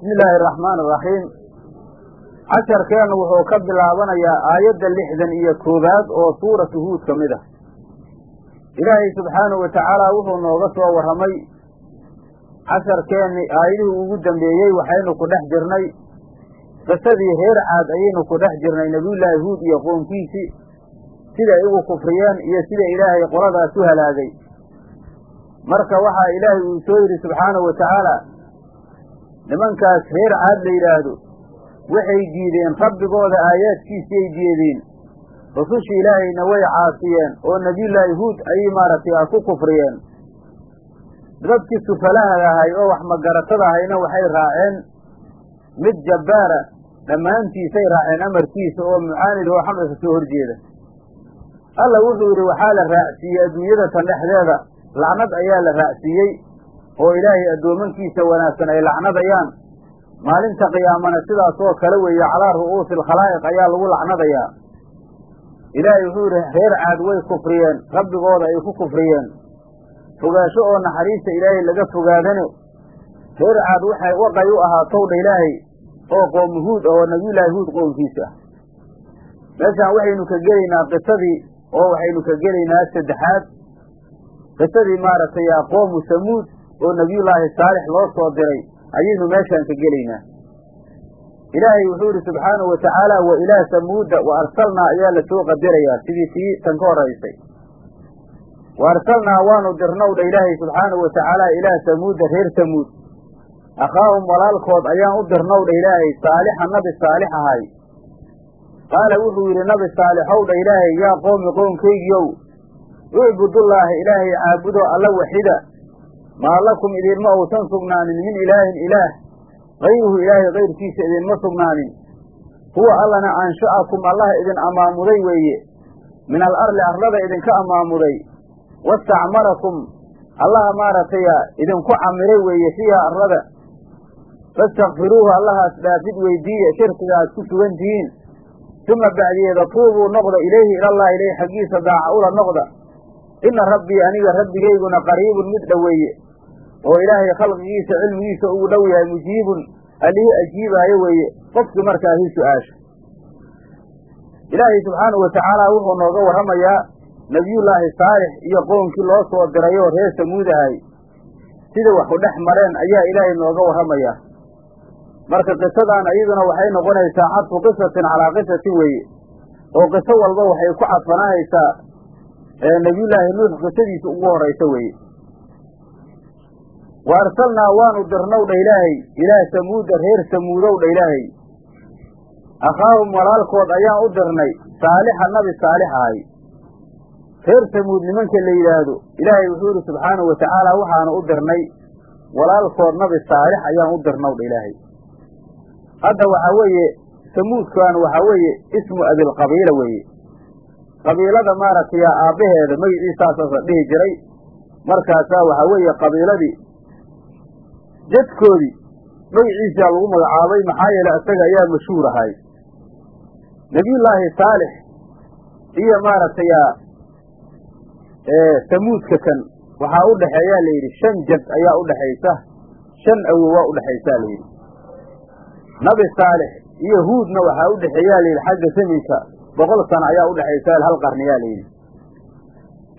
bismi illaahi araxmaani araxiim casharkeennu wuxuu ka bilaabanayaa aayadda lixdan iyo koowaad oo suuratu huud ka mid ah. Ilaahay subxaanahu watacaala wuxuu nooga soo warramay casharkeenni aayadihii ugu dambeeyey waxaynu ku dhex jirnay qisadii reer caad ayaynu ku dhex jirnay nebiyullaahi huud iyo qoonkiisii siday ugu kufriyeen iyo sida ilaahay qoladaas u halaagay. Marka waxaa ilaahay uu soo yidhi subxaanahu wa tacaala nimankaas reer caad la yidhaahdo waxay diideen rabbigooda aayaadkiisii ay diideen rususha ilaahayna way caasiyeen oo nebiyullaahi huud ayay maaragtay ku kufriyeen. Dadkii sufalahada ahay oo wax magaratada ahayna waxay raaceen mid jabbaara dhammaantiisay raaceen amarkiisa oo mucaanid oo xaqa ka soo horjeeda. Alla wuxuu yidhi waxaa la raacsiiyey adduunyada tan dhexdeeda lacnad ayaa la raacsiiyey oo ilaahay addoomankiisa wanaagsan ay lacnadayaan. Maalinta qiyaamana sidaasoo kale weeye calaa ru'uusi alkhalaa'iq ayaa lagu lacnadayaa. Ilaahay wuxuu yidhi reer caad way kufriyeen rabbigooda ay ku kufriyeen. Fogaasho oo naxariista ilaahay laga fogaadane. Reer caad waxay waqay u ahaatowdha ilaahay oo qoomu huud oo nebiyullaahi huud qoomkiisa ah meeshaan waxaynu ka gelaynaa qisadii oo waxaynu ka gelaynaa saddexaad. Qisadii maaragtay qoomu samuud oo nebiyullaahi saalix loo soo diray ayaynu meeshaan ka gelaynaa. Ilaahay wuxuu yidhi subxaanahu wa tacaala wa ilaa samuuda wa arsalnaa ayaa la soo qadarayaa sidii tii tan ka horraysay wa arsalnaa waanu dirnowdha ilaahay subxaanahu wa tacaala ilaa samuuda reer samuud. Akhaahum walaalkood ayaan u dirnowdha ilaahay saalixa nabi saalix ahay. Qaala wuxuu yidhi nabi saalixowdha ilaahay yaa qoomi qoonkaygiiow ucbudullaaha ilaahay caabudo alla waxida maa lakum idinma uusan sugnaanin min ilaahin ilaah. Kayruhu ilaahay kayrkiisa idinma sugnaanin. Huwa allana ansha'akum allaha idin ammaamuday weeye. Min al arli arlada idinka ammaamuday wastacmarakum allaha maaragtay idinku camiray weeye fiiha arlada fastakfiruuhu allahaas dhaafid weydiiya shirkiga aad ku sugan tihiin uma bacdiyeeda tuubuu noqda ilayhi ilallahi ilayh xaggiisa daaca ula noqda. Ina rabbii aniga rabbigayguna qariibun mid dhoweeye oo ilaahay khalqigiisa cilmigiisa ugu dhow yahay mujiibun allihii ajiibaayo weeye qofkii markaa hi su'aasha. Ilaahay subxaanahu watacaala wuxuu nooga warramayaa nebiyullaahi saalix iyo qownkii loo soo dirayoo reer samuud ahay. Sida wax u dhex mareen ayaa ilaahay nooga warramayaa. Marka qisadaan iyaduna waxay noqonaysaa cadfu qisatin calaa qisatin weeye oo qiso walba waxay ku cadfananaysaa nebiyullaahi nuux qisadiisa ugu horraysa weeye wa arsalnaa waanu dirnowdha ilaahay ilaa samuuda reer samuudowdha ilaahay. Akhaahum walaalkood ayaan u dirnay saalixa nabi saalix ahay. Reer samuud nimanka la yidhaahdo ilaahay wuxuu yidhi subxaanahu wa tacaala waxaanu u dirnay walaalkood nabi saalix ayaan u dirnowdha ilaahay. Hadda waxaa weeye samuudkan waxaa weeye ismu abilqabiila weeye. Qabiilada maaragtay aabbaheeda magiciisaasaas la dhihi jiray. Markaasaa waxaa weeye qabiiladii jadkoodii magiciisaa lagu magacaabay maxaa yeele isaga ayaa mashhuur ahay. Nebiyullaahi saalix iyo maaragtay samuudka kan waxaa u dhexeeyaa la yidhi shan jad ayaa u dhexaysa shan awowaa u dhexaysaa la yidhi. Nabi saalix iyo huudna waxaa u dhexeeyaa layidhi xagga saminka boqol sano ayaa u dhexaysa hal qarniyaa layidhi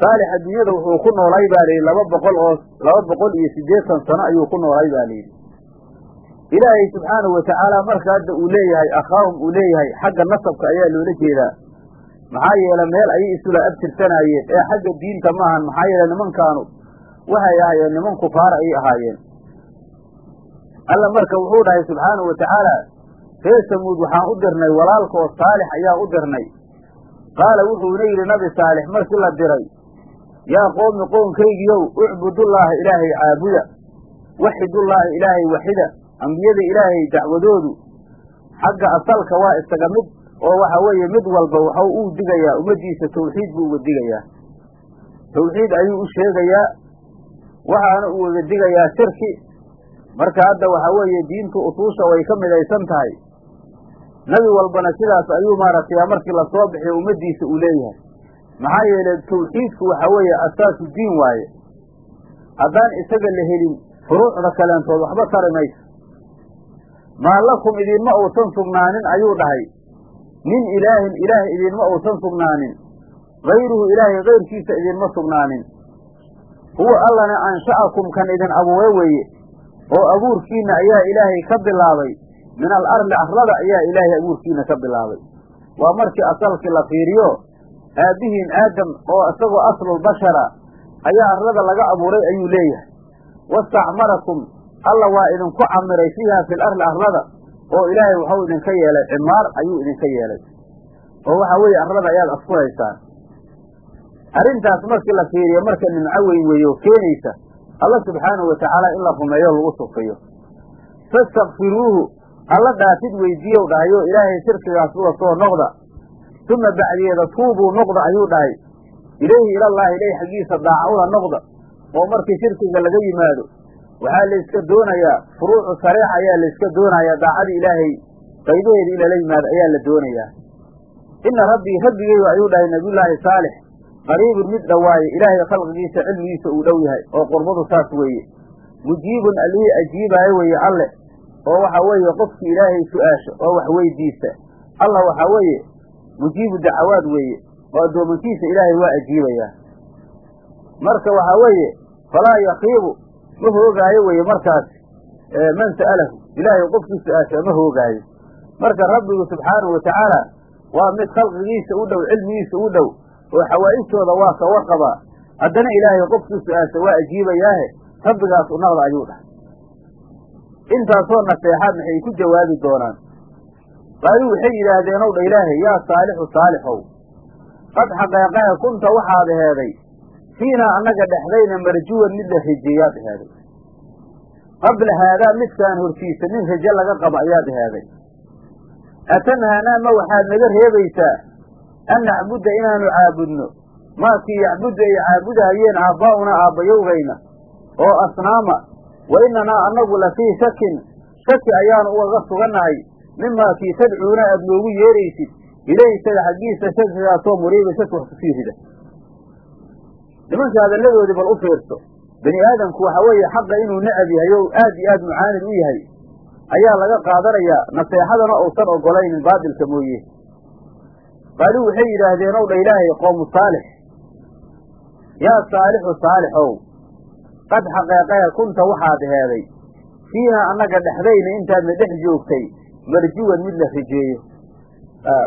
saalix adduunyada wuxuu ku noolay baa layidhi laba boqol oo laba boqol iyo siddeetan sano ayuu ku noolay baa layidhi. Ilaahay subxaanahu watacaala marka hadda uu leeyahay akhaahum uu leeyahay xagga nasabka ayaa loola jeedaa. Maxaa yeele meel ayay isula abtirsanaayeen ee xagga diinta maahan maxaa yeele nimankaanu waxay ahaayeen niman kufaara ayay ahaayeen. Alla marka wuxuu dhahay subxaanahu wa tacaala reer samuud waxaan u dirnay walaalkoo saalix ayaan u dirnay. Qaala wuxuuna yidhi nabi saalix markii la diray yaa qoomi qoonkaygiiow ucbudullaaha ilaahay caabuda waxidullaaha ilaahay waxida ambiyada ilaahay dacwadoodu xagga asalka waa isaga mid oo waxa weeye mid walba waxau uu digayaa ummaddiisa tawxiid buu uga digayaa. Tawxiid ayuu u sheegayaa waxaana uu uga digayaa shirki. Marka hadda waxaa weeye diintu usuusha way ka midaysan tahay. Nebi walbana sidaas ayuu maaragtay markii la soo bixiyo ummaddiisa uu leeyahay maxaa yeele tawxiidku waxaa weeye asaasu diin waaye. Haddaan isaga la helin furuucda kaleentood waxba tari mayso maa lakum idinma uusan sugnaanin ayuu dhahay. Min ilaahin ilaah idinma uusan sugnaanin. Hayruhu ilaahay kayrkiisa idinma sugnaanin. Huwa allana ansha'akum kan idin abuure weeye. Oo abuurkiinna ayaa ilaahay ka bilaabay. Min al arli arlada ayaa ilaahay abuurkiina ka bilaabay. Waa markii asalkii la fiiriyo aabbihiin aadam oo isagoo aslulbashara ayaa arlada laga abuuray ayuu leeyahay. Wastacmarakum alla waa idinku camiray fiiha fil arli arlada oo ilaahay waxau idinka yeelay cimaar ayuu idinka yeelay. Oo waxaa weeye arlada ayaad askuraysaan arrintaas markii la fiiriyo marka nimco weyn weeye oo keenaysa alla subxaanahu watacaala in la rumeeyo lagu sufiyo fastakfiruuhu alla dhaafid weydiiyow dhahay oo ilaahay shirkigaas uga soo noqda uma bacdiyeeda tuubuu noqda ayuu dhahay. Ilayhi ilallaahi ilahi xaggiisa daacawda noqda oo markii shirkiga laga yimaado waxaa layska doonayaa furuucu sareex ayaa layska doonayaa daacadii ilaahay qaybaheeda in lala yimaado ayaa la doonayaa. Ina rabbii rabbigeygu ayuu dhahay nabiyullaahi saalix. Qariibun mid dhowaaye ilaahay khalqigiisa cilmigiisa uu dhow yahay oo qurbadu saas weeye. Mujiibun allihii ajiibaayo weeye alle oo waxa weeye qofkii ilaahay su'aasha oo wax weydiista. Alla waxaa weeye mujiibu dacawaad weeye oo addoomankiisa ilaahay waa ajiibayaa marka waxaa weeye falaa yakiibu ma hoogaayo weeye markaas. Man sa'alahu ilaahay qofkii su'aasha ma hoogaayo. Marka rabbigu subxaanahu watacaala waa mid khalqigiisa u dhow cilmigiisa u dhow oo xawaa'ijtooda waa ka warqabaa haddana ilaahay qofkii su'aasha waa ajiibayaahe rabbigaas u naqda ayuu dhahay intaasoo naseexaad maxay ku jawaabi doonaan qaaluu waxay yidhaahdeen ow dha ilaahay yaa saalixu saalixow qad xaqeeqahe kunta waxaad aheeday fiinaa annaga dhexdayna marjuwan mid la rejeeyaad aheeday qabla haadaa midkaan hortiisa nin reje laga qabo ayaad aheeday atanhaanaa ma waxaad naga reebaysaa an nacbudda inaanu caabudno? Maakii yacbuddu ay caabudahayeen aabbaa'unaa aabbayowgayna oo asnaama wa innanaa annagu la fii shakin shaki ayaanu ugaga sugannahay mimaa kii tadcuuna aad noogu yeeraysid ilayhi isaga xaggiisa shakigaasoo muriiba shaki wax ku sii rida nimanka hadalladoodii bal u fiirso bani aadamku waxa weeye xaqa inuu necab yahay oo aad iyo aad mucaanid u yahay ayaa laga qaadanayaa naseexadana uusan ogolaynin baatilka mooye qaaluu waxay yidhaahdeen ow dha ilaahay qoomu saalix yaa saalixu saalixow qad xaqeeqee kunta waxaad heeday fiiha annaga dhexdayna intaadna dhex joogtay marjuwan mid la rijeeyo.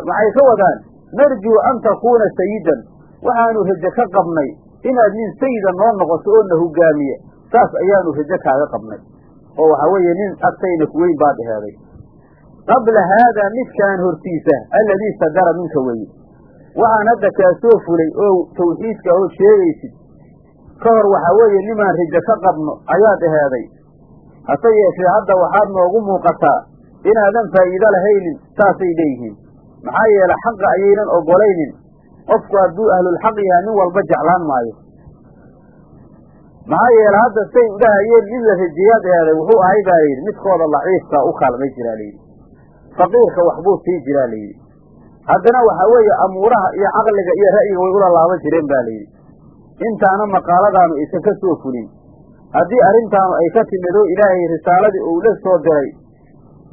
Waxay ka wadaan narjuu an takuuna sayidan waxaanu raje ka qabnay inaad nin sayida noo noqoto oo na hogaamiya saas ayaanu raje kaaga qabnay. Oo waxa weeye nin agtayna kuweyn baad heeday qabla haadaa midkaan hortiisa alladii sadara minka weye waxaan hadda kaa soo fulay oo tawxiidka oo sheegaysid. Ka hor waxaa weeye nimaan raje ka qabno ayaad aheeday hase yeeshee hadda waxaad noogu muuqataa inaadan faa'iido lahaynin saasay leeyihiin. Maxaa yeele xaqa ayaynan ogolaynin qofku hadduu ahlulxaq yahay nin walba jeclaan maayo. Maxaa yeele hadda say udhahayeen nin la rajeeyaad eheeday wuxuu ahay baa layidhi midkooda laciifka u kaalmay jiraa layidhi faqiirka waxbuu sii jiraa layidhi haddana waxaa weeye amuuraha iyo caqliga iyo ra'yiga way ula laaban jireen ba layidhi intaana maqaaladaanu aysan ka soo fulin. Haddii arrintaanu ay ka timid oo ilaahay risaaladii uu la soo diray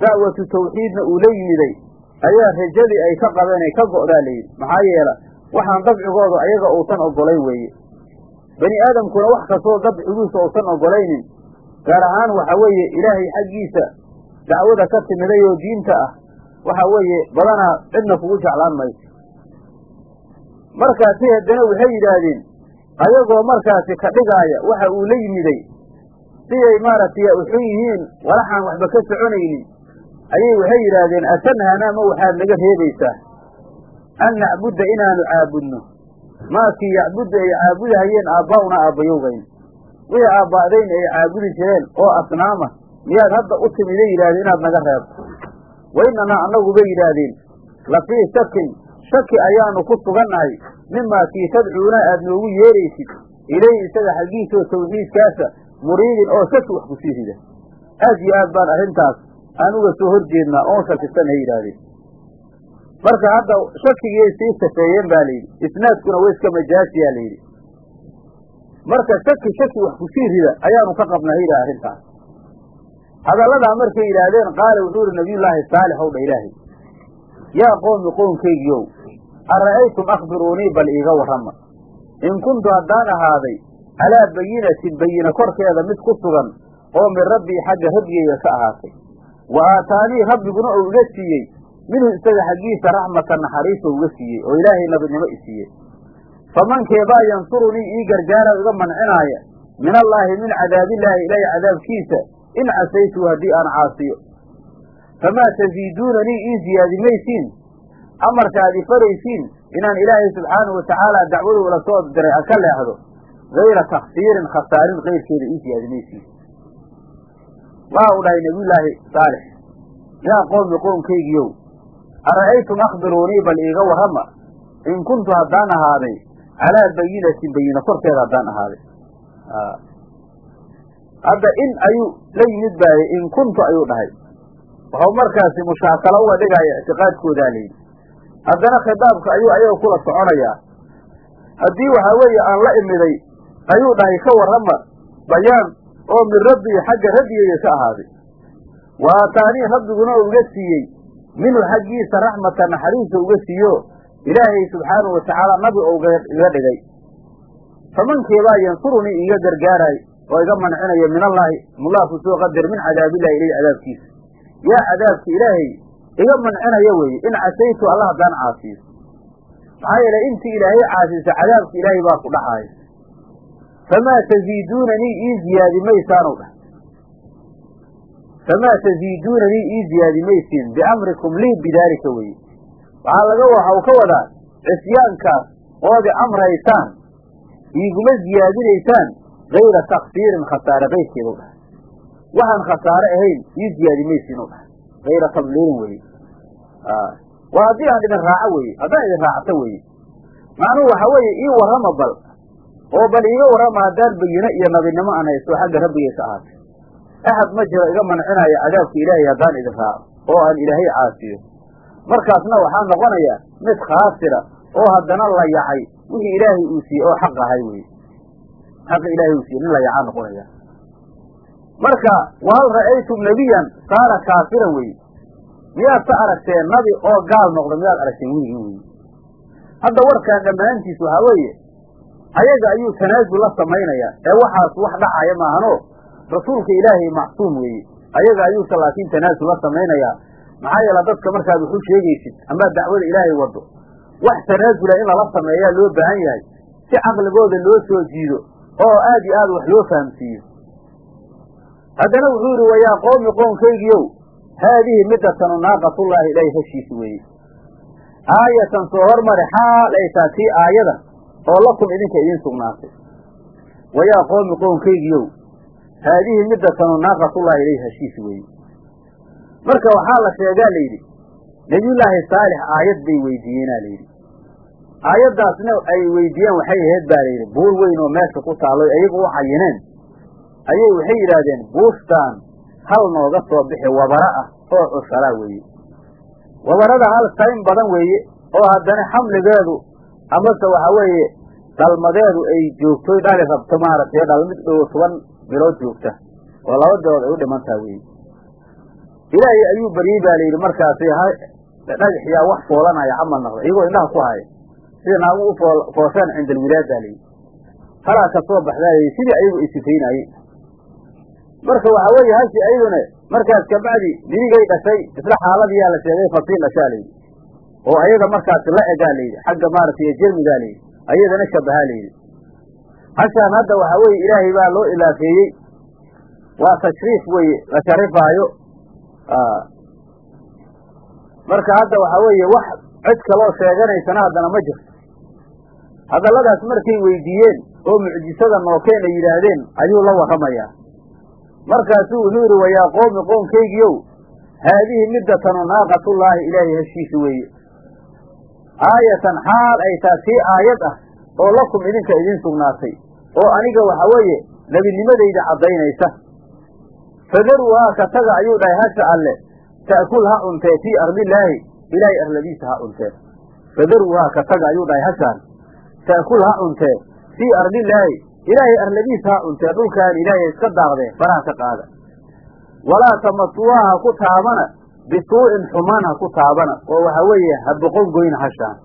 da'watu tawxiidna uu la yimiday ayaa rajadii ay ka qabeen ay ka go'daa layidhi maxaa yeele waxaan dabcigoodu ayaga uusan ogolayn weeye. Bani aadamkuna wax kastoo dabcigiisa uusan ogolaynin gaar ahaan waxa weeye ilaahay xaggiisa dacwada ka timiday oo diinta ah waxa weeye badanaa cidna kugu jeclaan mayso. Markaasi haddana waxay yidhaahdeen ayagoo markaasi ka dhigaaya waxa uu la yimiday siday maaragtay uxun yihiin walaxaan waxba ka soconaynin ayay waxay yidhaahdeen atanhaanaa ma waxaad naga reebaysaa? An nacbudda inaanu caabudno. Maakii yacbudda ay caabudahayeen aabbaa'una aabbayowgayn. Wixii aabba'dayna ay caabudi jireen oo asnaama miyaad hadda u timiday yidhahdeen inaad naga reebto? Waynanaa annagu bay yidhaahdeen la fii shakin shaki ayaanu ku sugannahay mimaa kii tadcuuna aad noogu yeeraysid ilayhi isaga xaggiisoo tawxiidkaasa muriidin oo shaki wax ku sii rida. Aad iyo aad baan arrintaas aan uga soo hor jeednaa oon shakisanay yidhaahdeen marka hadda shakigii sii safeeyeen ba layidhi isnaadkuna wa iska majaasiyaa layidhi marka shaki shaki wax ku sii rida ayaanu ka qabnaa yidhi arrintaas hadalladaa markay yidhaahdeen qaala wuxuu ihi nabiyullaahi saalix ow dha ilaahay. Yaa qoomi qoonkaygiiow ara'aytum akhbiruunii bal iiga warrama. In kuntu haddaan ahaaday calaa bayinatin bayina korkeeda mid ku sugan oo min rabbii xagga rabbigeyga ka ahaatay wa aataanii rabbiguna ou iga siiyey minhu isaga xaggiisa raxmatan naxariis oo iga siiyey oo ilaahay nabadnimo i siiyey famankeebaa yansurunii ii gargaara iga mancinaaya min allaahi min cadaabillaahi ilaahay cadaabkiisa in casaytuu haddii aan caasiyo famaa taziiduunanii ii ziyaadi maysiin amarkaad i faraysiin inaan ilaahay subxaanahu watacaala dacwadu ila soo diray aan ka leexdo gayra taksiirin khasaarin kayrkeeda ii ziyaadi maysiin waxa uu dhahay nabiyullaahi saalix yaa qoomi qoonkaygiiow ara'aytum akhbiruunii bal iiga warrama? In kuntu haddaan ahaaday calaa bayinatin bayina korkeeda haddaan ahaaday. Hadda in ayuu la yimid baayey in kuntu ayuu dhahay. Waxuu markaasi mushaakalo uga dhigaya ictiqaadkoodaa layidhi haddana khitaabka ayuu ayaga kula soconayaa. Haddii waxaa weeye aan la imiday ayuu dhahay ka warrama bayaan oo min rabbii xagga rabbigeyga ka ahaaday wa aataanii rabbiguna uu iga siiyey. Minhu xaggiisa raxmata naxariisa uga siiyo. Ilaahay subxaanahu watacaala nabi ou iga dhigay. Famankeebaa yansurunii iiga gargaaraay oo iga mancinaya min allaahi mulaafu soo qadar min cadaabillahi ilay cadaabkiisa. Yaa cadaabka ilaahay iga mancinaya weeye in casaytu alla haddaan caasiyo maxaa yeelay intii ilaahay caasisa cadaabka ilaahay baa ku dhacaaya famaa taziiduunanii ii ziyaadi maysaanu dhah famaa taziiduunanii ii ziyaadi maysiin biamrikum lii bidaalika weye waxaa laga waxa uu ka wadaa cisyaankaas oodi amraysaan iiguma ziyaadinaysaan gayra taksiirin khasaare kayrkeedu dhahay waxaan khasaare ahayn ii ziyaadi maysiin u dhahay gayra tadliilin weye waa haddii aan idin raaco weye haddaan idin raacto weye macnuhu waxa weeye ii warrama bal oo bal iiga warrama haddaan bayino iyo nabinimo aan haysto xagga rabbigay ka ahaatay axad ma jiro iga mancinaya cadaabka ilaahay haddaan idin raaco oo aan ilaahay caasiyo markaasna waxaa noqonaya mid khaasira oo haddana la yacay wixii ilaahay uu siiyey oo xaq ahay weye xaqa ilaahay uu siiyey nin la yacaa noqonaya. Marka wahal ra'aytum nebiyan saara kaafiran weye miyaad ka aragteen nabi oo gaal noqda miyaad aragteen weligin weye hadda warkaan dhammaantiis waxaa weeye ayaga ayuu tanaasul la samaynayaa. Ee waxaas wax dhacaya maahano. Rasuulka ilaahay macsuum weeye ayaga ayuusa laakiin tanaasul la samaynayaa. Maxaa yeele dadka markaad waxu sheegaysid ama dacwada ilaahay wado wax tanaasula in lala sameeyaa loo baahan yahay si caqligooda loo soo jiido oo aad iyo aad wax loo fahamsiiyo. Haddana wuxuu yidhi wayaa qoomi qoonkaygiiow haadihi middatanu naaqatullaahi ilaahay hashiisi weeye aayatan soo hormari xaal ay taa tii aayada oo lakum idinka idiin sugnaatay. Wayaa qoomi qoonkaygiiow haadihi middatanu naaqatullaahi ilayhi hashiisi weeye marka waxaa la sheegaa layidhi nebiyullaahi saalix aayad bay weydiiyeenaa layidhi. Aayaddaasna ay weydiiyeen waxay ahayd baa layidhi buur weyn oo meesha ku taallo ayagu u cayineen ayay waxay yidhaahdeen buustaan hal nooga soo bixi wabara ah oo cushalaa weeye. Wabarada hal sayn badan weeye oo haddana xamligeedu amase waxaa weeye dhalmadeedu ay joogtoy dhali rabto maaragtay dhalmid dhow toban bilood joogta oo laba bilood ay u dhimantaa weeye ilaahay ayuu baryey baa layidhi markaasi dhagaxyaa wax foolanaya camal naqda iyagoo indhaha ku haya sida naagu u foo fooshaan cinda alwilaad baa layidhi. Halaa ka soo baxdaa layidhi sidii ayagu ay sifaynayeen marka waxaa weeye hashi ayaduna markaas kabacdi dirigay dhashay isla xaaladiyaa la sheegay fasiil dhashaa layidhi oo ayaga markaasi la egaa layidhi xagga maaragtay jermigaa layidhi ayadana shabahaa layidhi hashaan hadda waxaa weeye ilaahay baa loo ilaafeeyey. Waa tashriif weeye la sharifaayo. Marka hadda waxaa weeye wax cid kaloo sheeganaysana haddana ma jirto. Hadalladaas markay weydiiyeen oo mucjisada ay yidhaahdeen ayuu la warramayaa markaasuu wuxuu yidhi wayaa qoomi qoonkaygiiow haadihi middatanu naaqatullaahi ilaahay heshiisi weeye aayatan xaal ay taa tii aayad ah oo lakum idinka idiin sugnaatay. oo aniga waxa weeye nebinimadayda caddaynaysa. Fadaruuhaa ka taga ayuu dhahay hasha alle ta'kul ha cuntee fii ardillaahi ilaahay arladiisa ha cuntee. Fadaruuhaa ka taga ayuu dhahay hashaan ta'kul ha cuntee fii ardillaahi ilaahay arladiisa ha cuntee dhulkaan ilaahay iska daaqdee faraha ka qaada. Walaa tamasuuha ha ku taabana bisuu'in xumaan ha ku taabana oo waxa weeye ha boqon goyna hashaan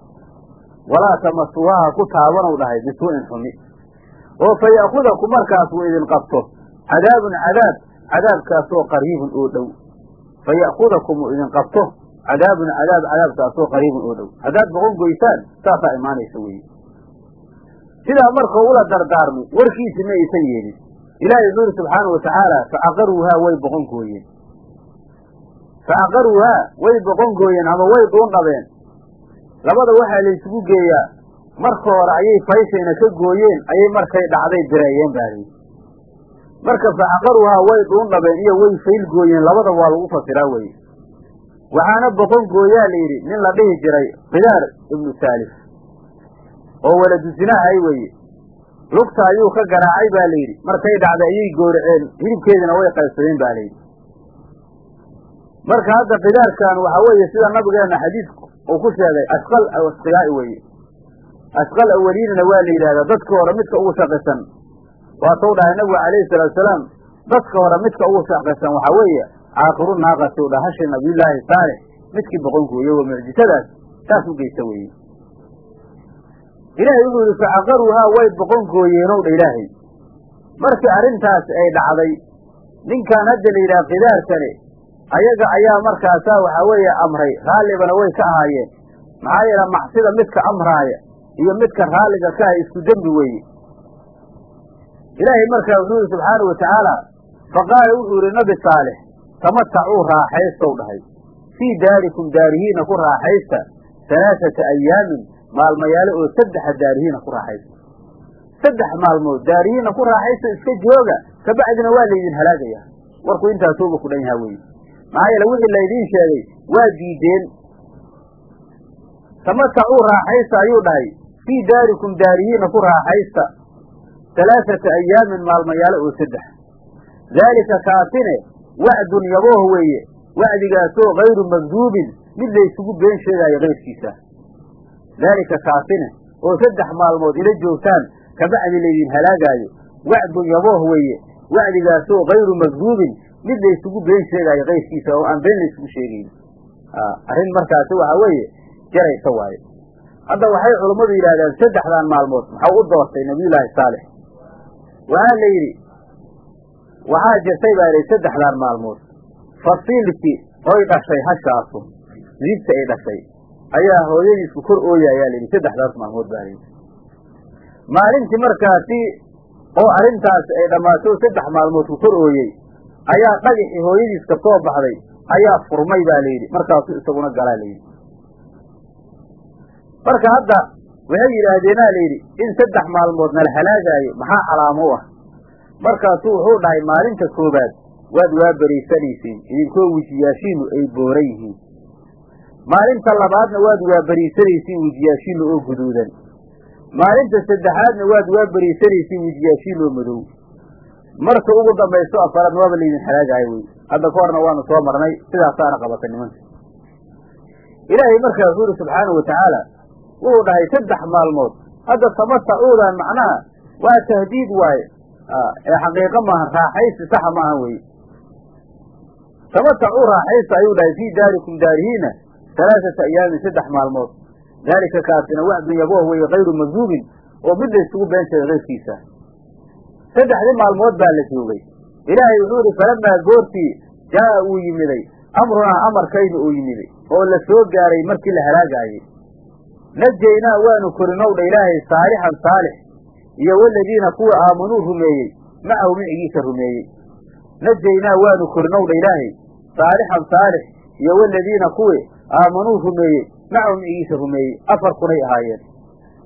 walaa tamasuuha ha ku taabanow dhahay bisuu'in xumi oo fa ya'khudaku markaas uu idin qabto cadaabun cadaab cadaabkaasoo qariibun oo dhow fa uu idin qabto cadaabun cadaab cadaabkaasoo qariibun oo dhow haddaad boqon goysaan saasaa imaanaysa weeye sidaa marka ula dardaarmay warkiisi ma aysan yeelin ilaahay wuxuu yidhi subxaana wa tacaala facaqaruuhaa way boqon gooyeen facaqaruuhaa way boqon gooyeen ama way dhuun dhabeen labada waxaa laysugu geeyaa. Marka hore ayay fayshayna ka gooyeen ayay markay dhacday bireeyeen baa layidhi marka facaqaruuhaa way dhuun dhabeen iyo way fayl gooyeen labada waa lagu fasiraa weye waxaana boqon gooyaa la yidhi nin la dhihi jiray khidaar ibnu saalif oo waladu zinaahay weeye. Lugta ayuu ka garaacay baa layidhi markay dhacday ayay gooraceen hilibkeedina way qaybsadeen ba layidhi marka hadda khidaarkan waxa weeye sida nabigeena xadiidku uu ku sheegay asqal asqilaa'i weeye. Asqal awaliinina waa la yidhahdaa dadka hore midka ugu shaqisan waatuu dhahay nabigu calayhi salaatusalaam dadka hore midka ugu shaqisan waxaa weeye caakiru naaqati u dhaha hashi nabiyullaahi saalix midkii boqon gooye waa mucjisadaas saas u geysta weeye. Ilaahay wuxuu yidhi facaqaruuhaa way boqon gooyeenow dha ilaahay. Markii arrintaas ay dhacday ninkan hadda la yidhaha khidaarkani ayaga ayaa markaasaa waxaa weeye amray raallibana way ka ahaayeen. Maxaa yeele macsida midka amraaya iyo midka raalliga ka ah isku dembi weeye. Ilaahay markaa wuxuu yidhi subxaanau watacaala faqaala wuxuu yidhi nabi saalix tamatacuu raaxaystow dhahay. Fii daarikum daarihiina ku raaxaysta halaaثata ayaamin maalmayaalo oo saddexa daarihiina ku raaxaysta. Saddex maalmood daarihiina ku raaxaysta iska jooga kabacdina waa laydin halaagaya warku intaasuuba ku dhan yaha weye maxaa yeele wixii laydiin sheegay waa diideen. Tamatacuu raaxaysta ayuu dhahay. Fii daarikum daarihiina ku raaxaysta halaaثata ayaamin maalmayaalo oo saddex. Daalika kaasine wacdun yabooh weeye. Wacdigaasoo hayru magduubin mid laysugu been sheegaayo kayrkiisa daalika kaasine oo saddex maalmood ila joogtaan kabacdi laydin halaagaayo. Wacdun yabooh weeye. Wacdigaasoo hayru magduubin mid laysugu been sheegaayo kayrkiisa oo aan been laysugu sheegayn arrin markaasi waxaa weeye jaraysa waaye hadda waxay culummadu yidhahdeen saddexdan maalmood maxau u doortay nabiyullaahi saalix? Waxaa la yidhi waxaa jirtay baa lihi saddexdan maalmood. Fasiilkii oy dhashay hashaasu diibta ay dhashay ayaa hooyadiisku kor ooya ayaa layidhi saddexdaas maalmood baa layidhi maalintii markaasi oo arrintaas ay dhammaato saddex maalmood ku kor ooyey ayaa dhagaxii hooyadiiska soo baxday ayaa furmay baa layidhi markaasuu isaguna galaa layidhi marka hadda waxay yidhaahdeenaa layidhi in saddex maalmood nala halaagaayo maxaa calaamo u ah? Markaasuu wuxuu dhahay maalinta koobaad waad waa beriisanaysiin idinkoo wejiyaashiinu ay booran yihiin. Maalinta labaadna waad waa beriisanaysiin wejiyaashiinu oo guduudan. Maalinta saddexaadna waad waa beriisanaysiin wejiyaashiinu oo madow marka ugu dambayso afaraad waaba laydin halaagaayo wey hadda ka horna waanu soo marnay sidaasaana qabatay nimanka ilaahay markaa wuxuu yidhi subxaanau watacaala wuxuu dhahay saddex maalmood hadda tamatacuudan macnaha waa tahdiid waaye. Ee xaqiiqo maahan raaxaysi saxa maaha weye tamatacuu raaxaysta ayuu dhahay fii daarikum daarihiina halaaثata ayaamin saddex maalmood. Daalika kaasina wacdun yabooh weye kayru magduubin oo mid laysugu been sheegay kayrkiisa saddexdii maalmood baa la joogay. Ilaahay wuxuu ihi falamaa goortii jaa'a uu yimiday amrunaa amarkayna uu yimiday oo la soo gaaray markii la halaagaayey najaynaa waanu korinowdha ilaahay saalixan saalix iyo waladiina kuwa aamanuu rumeeyey macahu micigiisa rumeeyey. Najaynaa waanu korinowdha ilaahay saalixan saalix iyo waladiina kuwi aamanuu rumeeyey macahu micigiisa rumeeyey. Afar kunay ahaayeen.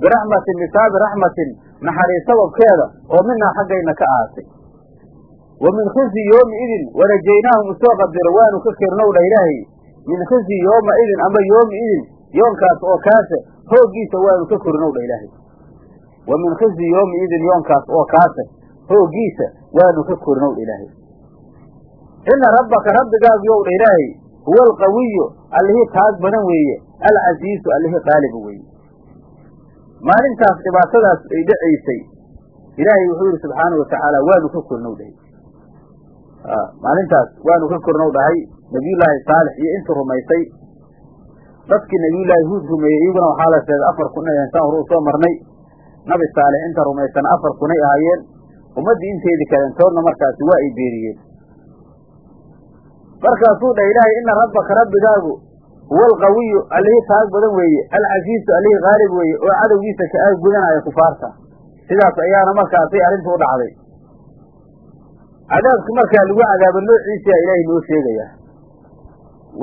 Biraxmatin bisaabi raxmatin naxariis sababkeeda oo minaa xaggayna ka ahaatay wa min khizyi yoomi idin wanajaynaahum u soo qadiro waanu ka kirnowdha ilaahay. Min khizyi yooma idin ama yoomi idin yoonkaas oo kaase hooggiisa waanu ka korinowdha ilaahay. Wa min khizyi yoomi idin yoonkaas oo kaase hooggiisa waanu ka korinowdha ilaahay. Ina rabbaka rabbigaagu yowdha ilaahay huwa alqawiyu allihii taag badan weeye alcasiisu allihii qaaliba weeye maalintaas dhibaatadaas ay dhacaysay ilaahay wuxuu yidhi subxaana wa tacaala waanu ka kornow dhahay maalintaas waanu ka kornow dhahay nabiyullaahi saalix iyo intii rumaysay. Dadkii nabiyullaahi huud rumeeyey iyaguna waxaa la sheegay afar kun ay insaan hore u soo marnay. Nabi saalix inta rumaysana afar kunay ahaayeen. Ummaddii inteedii kalentoodna markaasi waa ay beeriyeen. Markaasuu dhah ilaahay ina rabbaka rabbigaagu huwa alqawiyu allihii taag badan weeye alcasiisu allihii qaalib weeye oo cadowgiisa ka aag gudanaya kufaarta sidaas ayaana markaasay arrintu u dhacday cadaabki markaa lagu cadaabo noociisa ilaahay noo sheegaya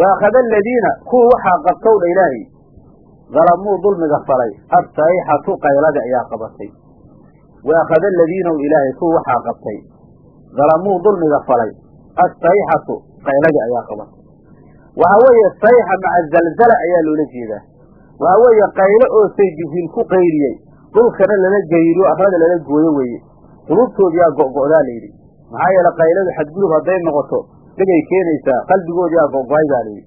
wa akhada aladiina kuwa waxaa qabtow dha ilaahay dalamuu dulmiga falay assayxatu qaylada ayaa qabatay wa akhada aladiina ilaahay kuwa waxaa qabtay dalamuu dulmiga falay assayxatu qayladii ayaa qabatay waxaa weeye sayxa maca zalzala ayaa loola jeedaa waxaa weeye qaylo oo say jibriil ku qayliyey dhulkana lala geyriyo arlada lala gooyo weeye qulubtoodiyaa go'go'daa layidhi maxaa yeele qayladu xadgudub hadday noqoto dhegay keenaysaa qalbigoodiyaa go'go'ay baa layidhi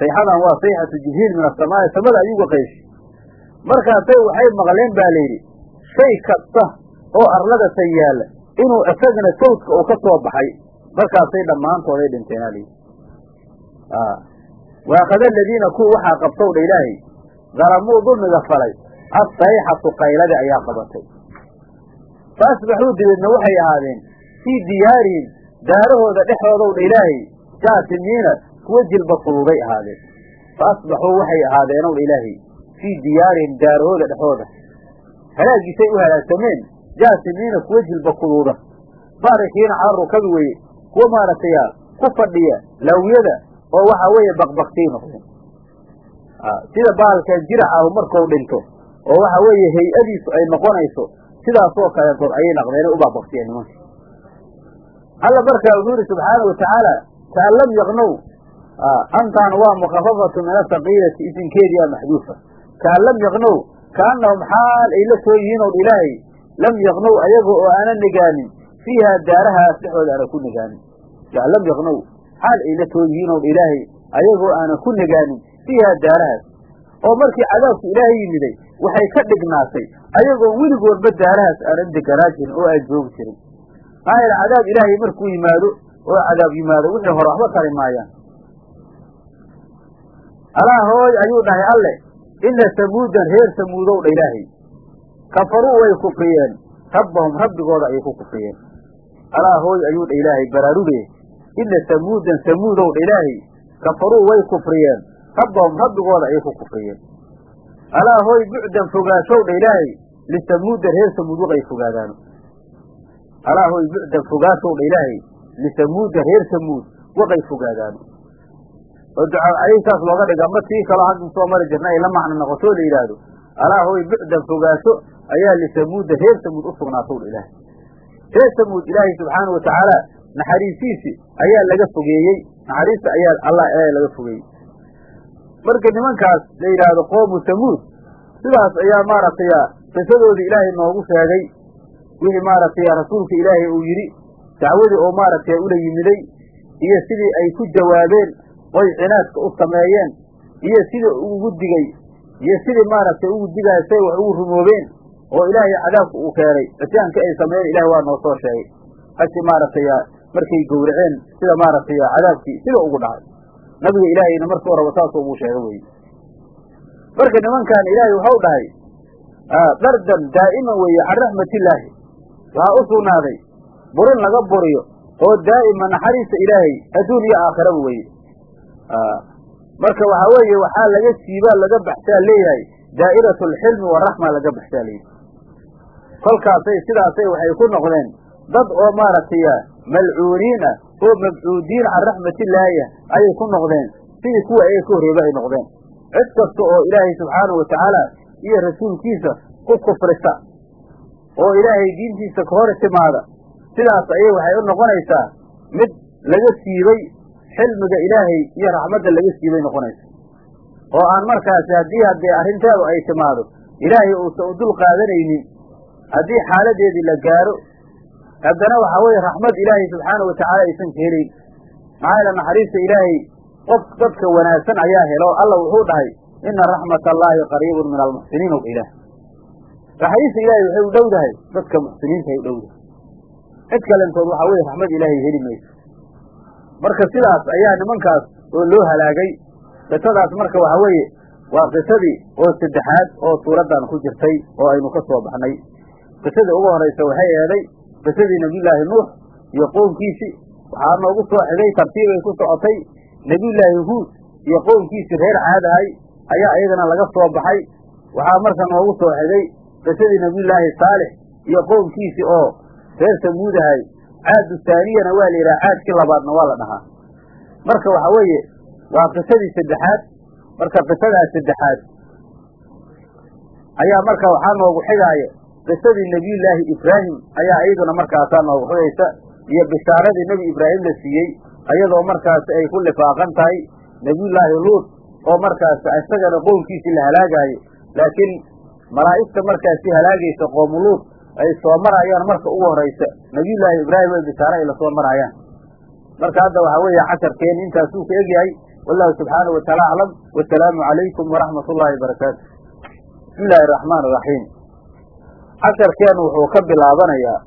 sayxadan waa sayxatu jibriil min asamaai samada ayuga qayshi markaasay waxay maqleen baa layidhi shay kasta oo arlada san yaalla inuu isagana sawdka uu ka soo baxay markaasay dhammaantooday dhinteen alayidhi wa akhada aladiina kuwa waxaa qabtow dha ilaahay. Dalamuu dulmiga falay. Assayxatu qayladii ayaa qabatay. Fa asbaxuu dabeedna waxay ahaadeen fii diyaarihim daarahooda dhexdoodow dha ilaahay. Jaasimiina kuwa jilba fuluday ahaadeen. Fa asbaxuu waxay ahaadeenow dha ilaahay fii diyaarihim daarahooda dhexdooda. Halaagiisay u halaagsameen jaasimiina kuwa jilba kuluuda baarikiina cala rukabi weeye kuwa maaragtay ku fadhiya laawiyada oo waxaa weeye baqbaktay noqdeen sida baalka jirac ahu markuu dhinto oo waxa weeye hay'adiisu ay noqonayso sidaasoo kaleentood ayay naqdeen u baqbaktiyeen nimanka alla markaa wuxuu yidhi subxaana wa tacaala kaan lam yaqnow antaan waa mukafafatu min asaqiilati isinkeediyaa maxduufa. Kaan lam yaqnow kaanahum xaal ay la soo yihiin ow ilaahay lam yaqnow ayaga oo aanan nigaanin fiihaa daarahaas dhexooda aanan ku nigaanin kaan lam yaqnow xaal ay la soo yihiin ow ilaahay ayagoo aanan ku nigaanin fiihaa daarahaas. oo markii cadaabku ilaahay yimiday waxay ka dhignaatay ayagoo weligoodba daarahaas aanan deganaa jirin oo aan joogi jirin. maxaa yeele cadaab ilaahay markuu yimaado oo cadaab yimaado wixii hore waxba tari maayaan. Alaa hooy ayuu dhahay alle ina samuudan reer samuudow dha ilaahay. Kafaruu way kufriyeen. Rabbahum rabbigooda ayay ku kufriyeen. Alaa hooy ayuu dha ilaahay baraaruge ina samuudan samuudow dha ilaahay kafaruu way kufriyeen rabbahum rabbigooda ayay ku kufriyeen alaa hooy bucdan fogaashow dha ilaahay lisamuuda reer samuud waqay fogaadaano alaa hooy bucdan fogaashow dha ilaahay lisamuuda reer samuud waqay fogaadaano oo ducaa saas looga dhiga ma tii kaloo haddan soo mari jirna ay la macno noqoto la yidhaahdo alaa hooy bucdan fogaasho ayaa lisamuuda reer samuud u sugnaatow dha ilaahay reer samuud ilaahay subxaanau watacaala naxariisiisi ayaa laga fogeeyey. Naxariista ayaa allah ayaa laga fogeeyey. Marka nimankaas la yidhaahdo qoomu samuud sidaas ayaa maaragtay qisadoodii ilaahay noogu sheegay. Wixii maaragtay rasuulka ilaahay uu yidhi dacwadii oo maaragtay ula yimiday iyo sidii ay ku jawaabeen oy cinaadka u sameeyeen iyo sidii ugu digay iyo sidii maaragtay ugu digaay say wax ugu rumoobeen oo ilaahay cadaabka uu keenay. Cisyaanka ay sameeyeen ilahay waa noo soo sheegay. Hashi maaragtay markay gowraceen sida maaragtay cadaabkii sida ugu dhacay. Nabiga ilaahayna markii horeba saasoo ugu sheega weye marka nimankan ilaahay waxau dhahay dardan daa'iman weeye can raxmatillaahi waxaa u burin laga buriyo oo daa'ima naxariista ilaahay adduun iyo aakhiraba weye marka waxaa weeye waxaa laga siibaa laga baxsaa leeyahay daa'iratu alxilmi waraxma laga baxsaa leeyahay. Kolkaasay sidaasay waxay ku noqdeen dad oo maaragtay malcuuniin ah oo mabcuudiin can raxmatillaahi ayay ku noqdeen. Sidii kuwa ayaga ka horreeba ay noqdeen. Cid kasta oo ilaahay subxaanahu watacaala iyo rasuulkiisa ku kufrisa oo ilaahay diintiisa ka hor timaada sidaas ayay waxay u noqonaysaa mid laga siibay xilmiga ilaahay iyo raxmadda laga siibay noqonaysa. Oo aan markaasi haddii haddee arrinteedu ay timaado ilaahay uusan u dul qaadanaynin haddii xaaladeedii la gaaro haddana waxaa weeye raxmad ilaahay subxaana watacaala aysan ka helayn maxaa yeele naxariista ilaahay qof dadka wanaagsan ayaa helo alla wuxuu dhahay ina raxmat allaahi qariibun min almuxsiniin o ilaah naxariista ilaahay waxay u dhowdahay dadka muxsiniinta ay u dhowdahay cid kalentood waxaa weye raxmad ilaahay heli mayso marka sidaas ayaa nimankaas oo loo halaagay. Qisadaas marka waxa weeye waa qisadii oo saddexaad oo suuraddan ku jirtay oo aynu ka soo baxnay. Qisadii ugu horaysa waxay eeday qisadii nebiyullaahi nuux iyo qownkiisii waxaa noogu soo xigay tartiibay ku socotay. Nebiyullaahi huud iyo qownkiisii reer caadahay ayaa iyagana laga soo baxay. Waxaa marka noogu soo xigay qisadii nebiyullaahi saalix iyo qownkiisii oo reer samuudahay caadu taaniyana waa la yidhaha caadkii labaadna waa la dhahaa. Marka waxa weeye waa qisadii saddexaad. Marka qisadaas saddexaad ayaa marka waxaa noogu xigaaya qisadii nebiyullaahi ibraahim ayaa iyaduna markaasaa xigaysa iyo bishaaradii nebi ibraahim la siiyey ayadoo markaasi ay ku lifaaqan tahay nebiyullaahi luud oo markaasi isagana qownkiisii la halaagaayo laakiin malaa'igta markaasi halaagaysa qoomu luud ay soo marayaan marka ugu horaysa nebiyullaahi ibraahim oo bishaare ay la soo marayaan. Marka hadda waxaa weeye casharkeeni intaasuu ka egyahay wallahu subxaanahu wataala aclam wasalaamu calaykum waraxmat ullaahi wabarakaatu bismi illaahi araxmaan iraxiim casharkeenu wuxuu ka bilaabanayaa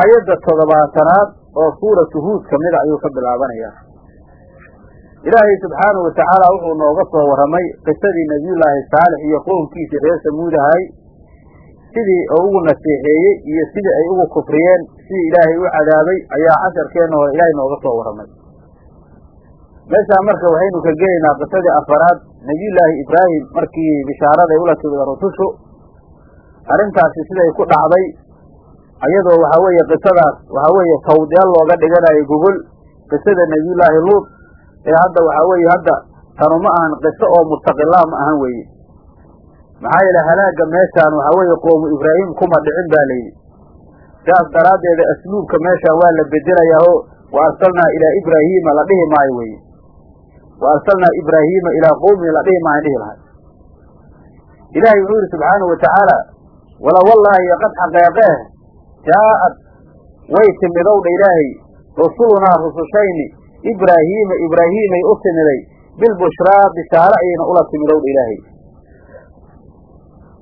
aayadda toddobaatanaad oo suuratu huud ka mida ayuu ka bilaabanayaa. Ilaahay subxaanahu watacaala wuxuu nooga soo warramay qisadii nebiyullaahi saalix iyo qownkiisii reer samuudahay sidii oo ugu naseexeeyey iyo sidii ay ugu kufriyeen sidii ilaahay u cadaabay ayaa casharkeenna hore ilaahay nooga soo warramay meeshaan marka waxaynu ka gelaynaa qisadii afaraad nebiyullaahi ibraahim markii bishaaraday ula timid rusushu arrintaasi siday ku dhacday ayadoo waxaa weeye qisadaas waxaa weeye tawdeel looga dhiganayo gogol qisada nebiyullaahi luud ee hadda waxaa weeye hadda tanu ma ahan qiso oo mustaqilaa ma ahan weeye. Maxaa yeele halaagga meeshaan waxaa weeye qoomu ibraahim kuma dhicin baa layidhi sidaas daraaddeeda asluubka meeshaan waa la bedelayaa oo wa arsalnaa ilaa ibraahiima la dhihi maayo weye wa arsalnaa ibraahiima ilaa qowmihi la dhihi maayo dhihi lahay ilaahay wuxuu yidhi subxaanahu watacaala wala wallaahi qad xaqeeqeeh jaa'ad way timidowdha ilaahay. Rusulunaa rusushayni ibraahiima ibraahiimay u timiday bilbushraa bishaare ayayna ula timidowdha ilaahay.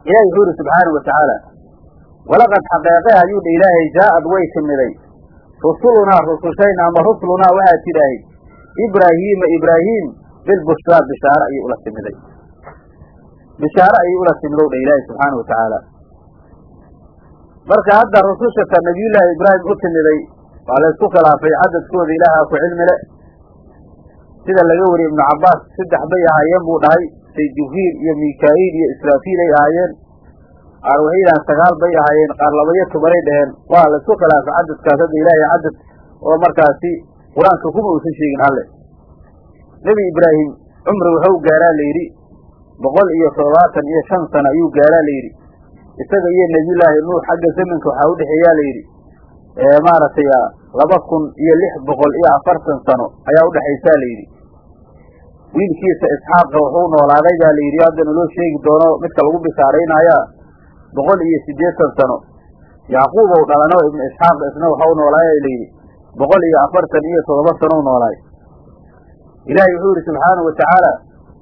Ilahi wuxuu yidhi subxaanahu watacaala walaqad xaqeeqeeh ayuu dha ilaahay jaa'ad way timiday rusulunaa rusushayna ama ruslunaa waxaad tidhaahid ibraahiima ibraahiim bilbushraa bishaare ayay ula timiday bishaare ayay ula timidow dha ilaahay subxaanahu watacaala marka hadda rusushata nabiyullaahi ibraahim u timiday waa laysku khilaafay cadadkooda ilaahaa ku cilmile sida laga wariyey ibnu cabbaas saddex bay ahaayeen buu dhahay say jibriil iyo mikaa'iil iyo israafiil ay ahaayeen. Qaar waxay yidhahaan sagaal bay ahaayeen qaar labaiyo tobanay dhaheen. Waa laysku khilaafay cadadkaas hadda ilaahay cadad oo markaasi qur'aanka kuma uusan sheegin alle nebi ibraahim cumri wuxuu gaaraa la yidhi boqol iyo toddobaatan iyo shan sano ayuu gaaraa la yidhi isaga iyo nebiyullaahi nuux xagga zamanka waxaa udhexeeyaa la yidhi maaragtay laba kun iyo lix boqol iyo afartan sano ayaa udhexaysaa la yidhi. Wiilkiisa isxaaqa wuxuu noolaaday baa la yidhi haddana loo sheegi doono midka lagu bishaaraynaya boqol iyo siddeetan sano. Yacquub ou dhalano ibnu isxaaq isna waxau noolaaya la yidhi boqol iyo afartan iyo toddoba sanow noolaay ilaahay wuxuu yidhi subxaanahu watacaala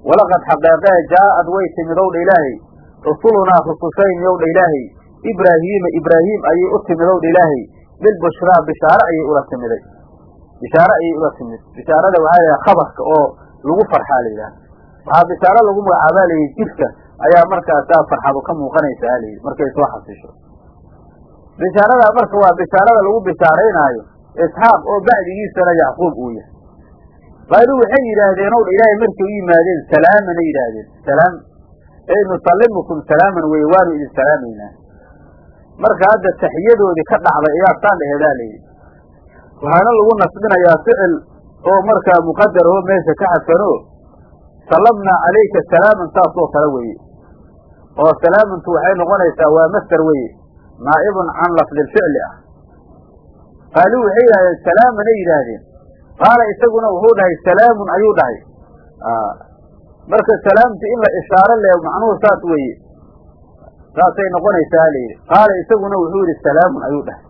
walaqad xaqeeqee jaa'ad way timidowdha ilaahay rusulunaa rusushayn yowdha ilaahay ibraahiima ibraahiim ayay u timidowdha ilaahay bilbushraa bishaare ayay ula timiday bishaare ayay ula timid bishaarada waxaa la yidhaha khabarka oo lagu farxaa la yidhaha waxaa bishaaro lagu magacaabaa layidhi jidhka ayaa markaasaa farxadu ka muuqanaysaa layidhi markay soo xasisho bishaarada marka waa bishaarada lagu bishaaraynaayo isxaaq oo bacdigiisana yacquub uu yahay qaalu waxay yidhaahdeen ow dha ilaahay markay u yimaadeen salaamanay yidhaahdeen salaam ey nusallimukum salaaman weye waanu idin salaamaynaa marka hadda taxiyadoodii ka dhacday ayaa saan dheheedaa layidhi waxaana lagu nasbinayaa ficil oo markaa muqadar oo meesha ka xadfano sallamnaa calayka salaaman saasoo kale weeye. Oo salaamantu waxay noqonaysaa waa masder weye naa'ibun can lafdilficli ah. Qaaluu waxay yidhahdeen salaamanay yidhaahdeen. Qaala isaguna wuxuu dhahay salaamun ayuu dhahay marka salaamta in la ishaaro le macnuhu saas weeye. Saasay noqonaysaa layidhi qaala isaguna wuxuu yidhi salaamun ayuu dhahay.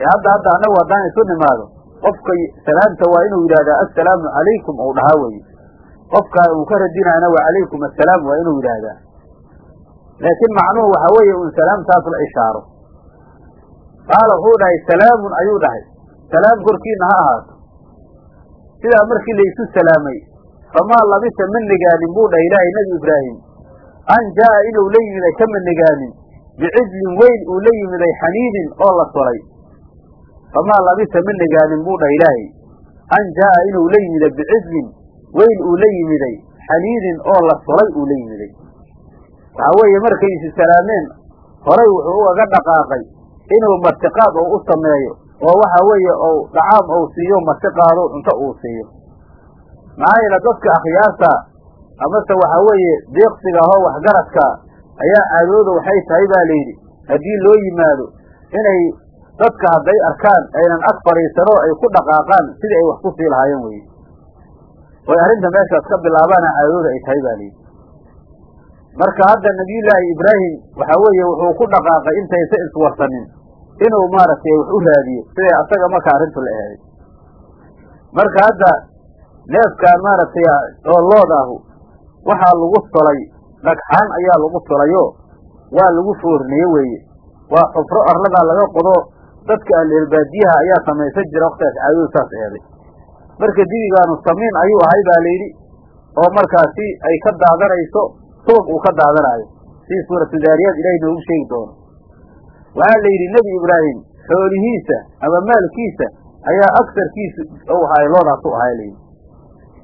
Ee hadda hadda annagu haddaan isu nimaado qofka salaamta waa inuu yidhahdaa assalaamu calaykum ou dhahaa weye qofkaa uu ka radinaana wa calaykum assalaam waa inuu yidhaahdaa. Laakiin macnuhu waxaa weeye un salaamtaas la ishaaro. Qaala wuxuu dhahay salaamun ayuu dhahay. Salaam korkiina ha ahaato. Sidaa markii laysu salaamay famaa labisa ma negaanin buu dhahay ilaahay nebi ibraahim an jaa'a inuu la yimiday kama negaanin bicijlin weyn uu la yimiday xaniidin oo la solay famaa labisa ma negaanin buu dhahay ilaahay an jaa'a inuu la yimiday bicijlin weyn uu la yimiday xaniidin oo la solay uu la yimiday waxaa weeye markay isi salaameen horay wuxuu ugaga dhaqaaqay inuu martiqaad ou u sameeyo oo waxa weeye ou dhacaam ou siiyo martiqaado cunto uu siiyo maxaa yeele dadka akhyaarta amase waxa weeye deeqsiga ahoo waxgaradka ayaa caadooda waxay tahay baa layidhi haddii loo yimaado inay dadka hadday arkaan aynan ag fadhiisanoo ay ku dhaqaaqaan sidii ay wax ku sii lahaayeen weye way arrinta meeshaas ka bilaabaana caadooda ay tahay baa layidhi marka hadda nabiyullaahi ibraahim waxaa weeye wuxuu ku dhaqaaqay intaysa iswarsanin inuu maaragtay wax u raadiyo siday asaga marka arrintu la eheday marka hadda neefkaan maaragtay oo loodaahu waxaa lagu solay dhagxaan ayaa lagu solayoo waa lagu foorneye weeye. Waa xufro arladaa laga qodo dadka aleelbaadiyaha ayaa samaysan jira waktigaas caadadu saas eeday. Marka dibigaanu samiin ayuu ahay baa layidhi oo markaasi ay ka daadanayso subag uu ka daadanaayo. Sidii suuratu daariyaad ilaahay noogu sheegi doono. Waxaa la yidhi nebi ibraahim xoolihiisa ama maalkiisa ayaa agsarkiisa u ahaay loodaas u ahay layidhi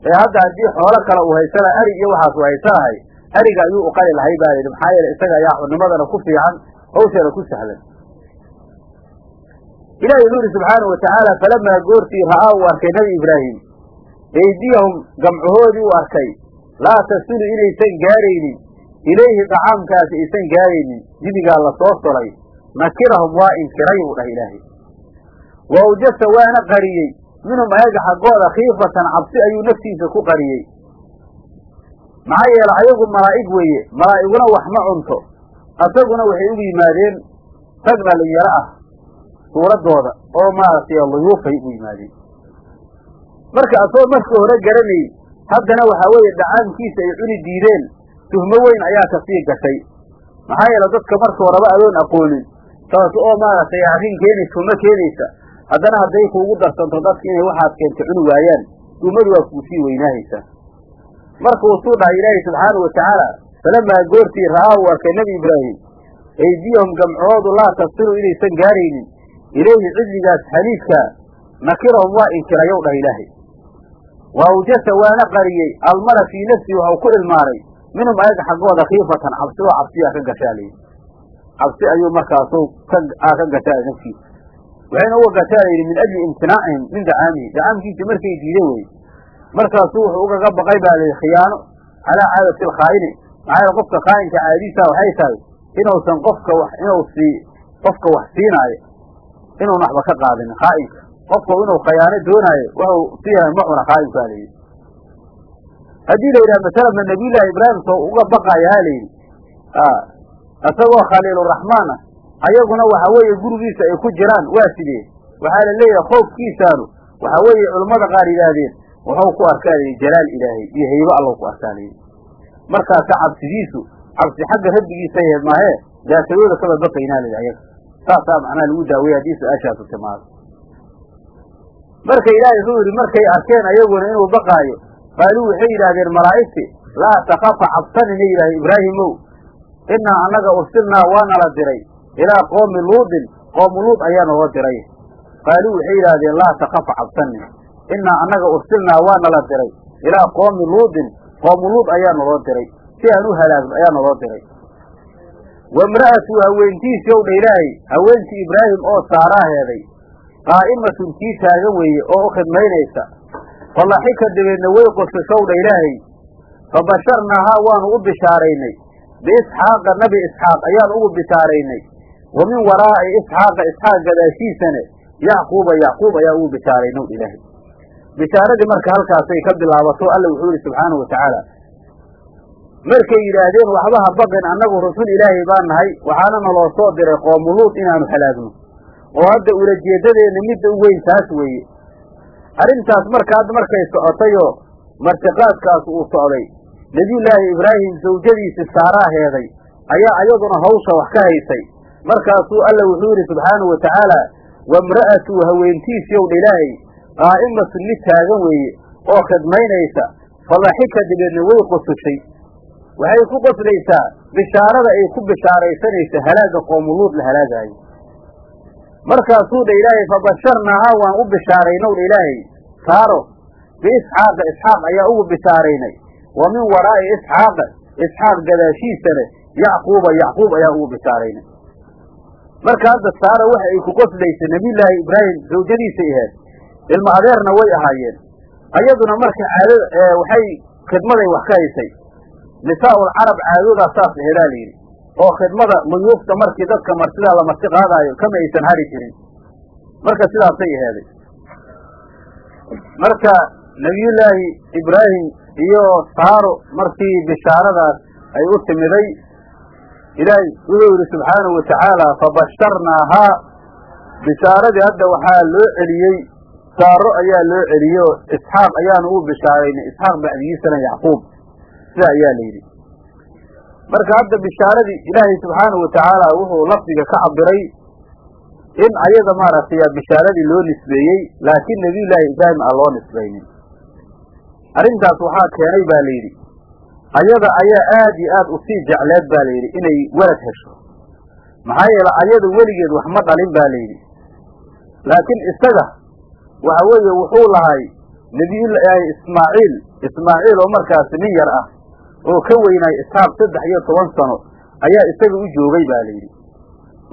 ee hadda haddii xoolo kale uu haysana arig iyo waxaas uu haysanahay ariga ayuu uqali lahay baa yidhi maxaa yeele isaga ayaa xunimadana ku fiican hawshana ku sahlan. Ilahi wuxuu yidhi subxaanau watacaala falamaa goortii ra'aa uu arkay nebi ibraahim eydiyahum gamcahoodii u arkay laa tasulu inaysan gaaraynin ilayhi dacaamkaasi aysan gaaraynin dibigaa la soo solay nakirahum waa inkiray buu dhahay ilaahay. Wa awjasa waana qariyey minhum ayaga xaggooda khiifatan cabsi ayuu naftiisa ku qariyey. Maxaa yeele ayagu malaa'ig weeye malaa'iguna wax ma cunto. Asaguna waxay ugu yimaadeen rag dhalinyaro ah suuraddooda oo maaragtay luyuufay ugu yimaadeen. Marka asagoo markii hore garanayey haddana waxaa weeye dhacaamkiisa ay cuni diideen tuhmo weyn ayaa ka sii gashay. Maxaa yeele dadka marka horeba adoon aqoonin taas oo maaragtay arrin keeni tuhmo keenaysa haddana hadday kuugu darsanto dadka inay waxaad keenta cuni waayaan tuhmadu waa kuu sii weynaahaysaa marka usuu dhahay ilaahi subxaanau watacaala falamaa goortii ra'aa uu arkay nebi ibraahim eydiyahum gamcahoodu laa tasilu inaysan gaaraynin ilayhi cidligaas xaniidkaa nakirahum waa inkirayow dhah ilaahay. Wa awjasa waana qariyey almara fii nafsii waxau ku ilmaaray minhum ayaga xaggooda khiifatan cabsi oo cabsiyaa ka gashaa layidhi cabsi ayuu markaasu aa ka gashaa naftiisa waxayna uga gashaa layidhi min ajli imtinaacihim min dacaamihi dacaamkiisa markay diideen weye markaasuu wuxuu ugaga baqay baa layidhi khiyaano calaa caadati alkhaa'ini maxaa yeele qofka khaa'inka caadadiisaa waxay tahay inuusan qofka inuu sii qofka wax siinaayo inuun waxba ka qaadinin khaa'inka qofku inuu khayaano doonaayo wuxuu siiyahay ma cuna khaa'inkaa layidhi haddii la yidhaha masalama nabiyullaahi ibraahim soo uga baqaaya ha layidhi isagoo khaliiluraxmaan ah ayaguna waxa weeye gurigiisa ay ku jiraan waa sidee? Waxaa la leeyahay khoofkiisaanu waxa weeye culammada qaar yidhaahdeen wuxuu ku arkaa layidhi jalaal ilaahay iyo haybo allow ku arkaa layidhi markaasa cabsidiisu cabsi xagga rabbigiisa yaheed maahee daatadooda kaba baqaynaa layidhi ayaga. Saasaa macnaha lagu daawaya haddii su'aashaasu timaado marka ilaahay wuxuu yidhi markay arkeen ayaguna inuu baqaayo. Qaaluu waxay yidhaahdeen malaa'igti laa takafa cabsanina yidhahde ibraahimow innaa annaga ursilnaa waana la diray ilaa qoomi luudin qoomu luud ayaa naloo diray. Qaaluu waxay yidhaahdeen laa takafa cabsanin innaa annaga ursilnaa waana la diray. Ilaa qoomi luudin qoomu luud ayaa naloo diray. Si aan u halaagno ayaa naloo diray. Wamra'atu haweentiisii ow dha ilaahay haweentii ibraahim oo saaraa heeday. Qaa'imatun tii taagan weeye oo u khidmaynaysa. Falaxika dabeedna way qosashow dha ilaahay. Fabasharnaahaa waanu u bishaaraynay. Biisxaaqa nabi isxaaq ayaan ugu bishaaraynay wa min waraa'i isxaaqa isxaaq gadaashiisane yacquuba yacquub ayaa ugu bishaaraynow ilaahay bishaaradii marka halkaasay ka bilaabato alla wuxuu yihi subxaanahu watacaala markay yidhaahdeen waxba ha baqin annagu rusul ilaahay baan nahay waxaana naloo soo diray qoomuluud inaanu halaagno oo hadda ulajeeddadeenna midda u weyn taas weeye arrintaas markaad markay socotayoo martiqaadkaas uu socday nebiyullaahi ibraahim sawjadiisi saaraa heeday ayaa ayaduna hawsha wax ka haysay markaasuu alla wuxuu yidhi subxaanahu wa tacaala haweentiisiyow dha ilaahay qaa'imatun mid taagan weeye oo khidmaynaysa fadaxika dabeedna way qosushay waxay ku qoslaysaa bishaarada ay ku bishaaraysanaysa halaagga qoomuluud la halaagaayo. Markaasuu dha ilaahay fabasharnaahaa waan u bishaaraynow dha ilaahay saaro biisxaaqa isxaaq ayaa ugu bishaaraynay. Wa min waraa'i isxaaqa isxaaq gadaashiisana yacquuba yacquub ayaa ugu bishaaraynay marka hadda saara waxa ay ku qoslaysa nebiyullaahi ibraahim zawjadiisay ahayd. Ilmo adeerna way ahaayeen. Ayaduna marka caadada waxay khidmaday wax ka haysay. Nisaa'ul carab caadoodaa saas aheedaa la yidhi. Oo khidmada muyuufta markii dadka marsidaa la marti qaadaayo kama aysan hari jirin. Marka sidaasay aheeday marka nebiyullaahi ibraahim iyo saaro markii bishaaradaas ay u timiday ilaahay wuxuu yidhi subxaanahu watacaala fabasharnaahaa bishaaradii hadda waxaa loo celiyey saaro ayaa loo celiyey oo isxaaq ayaanu u bishaaraynay isxaaq bacdigiisana yacquub. Sida ayaa la yidhi. Marka hadda bishaaradii ilaahay subxaanahu watacaala wuxuu lafdiga ka cabiray in ayada maaragtay bishaaradii loo nisbeeyey laakiin nebiyullaahi ibraahim aan loo nisbaynin arrintaas waxaa keenay baa la yidhi ayada ayaa aad iyo aad u sii jecleed baa layidhi inay welad hesho. Maxaa yeele ayadu weligeed wax ma dhalin ba layidhi laakiin isaga waxa weeye wuxuu lahay nebiyullaahi ismaaciil ismaaciil oo markaasi nin yar ah oo ka weynay isxaaq saddex iyo toban sano ayaa isaga u joogay ba layidhi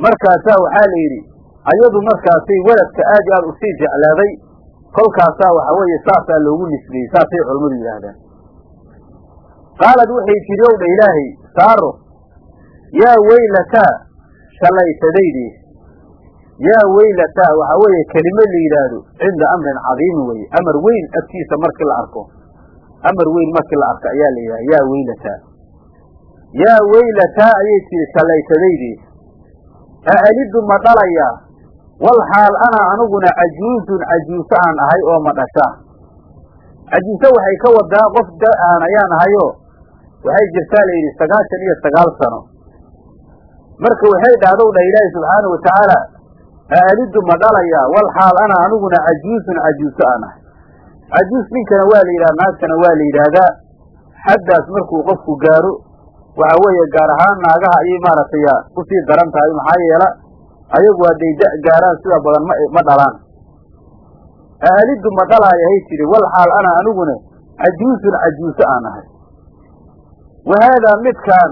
markaasaa waxaa la yidhi ayadu markaasay weladka aad iyo aad u sii jeclaaday kolkaasaa waxa weeye saasaa loogu nisbeeyey saasay culammadu yidhaahdaan qaalad waxay tidhi ow dha ilaahay saaro yaa weylataa shallaytadaydii yaa weylataa waxaa weeye kelimo la yidhaahdo cinda amrin cadiimin weye amar weyn agtiisa markii la arko amar weyn markii la arko ayaa la yidhahda yaa weylataa yaa weylataa ayay tidhi shallaytadaydii a alidu ma dhalayaa wal xaal anaa aniguna cajuuzun cajuuso aan ahay oo ma dhashaa cajuuso waxay ka wadaa qof da aan ayaan ahayoo waxay jirtaa la yidhi sagaashan iyo sagaal sano. Marka waxay dhahdow dhah ilaahi subxaanahu watacaala aalidu ma dhalayaa wal xaal ana aniguna cajuusun cajuuso aan ahay. Cajuus ninkana waa la yidhaha naagtana waa la yidhaahdaa. Xaddaas markuu qofku gaaro waxa weeye gaar ahaan naagaha ayay maaragtay u sii daran tahay maxaa yeela ayagu hadday da gaaraan sida badan ma ma dhalaan. Aalidu ma dhalaayo hay tidhi wal xaal ana aniguna cajuusun cajuuso aan ahay wa haadaa midkaan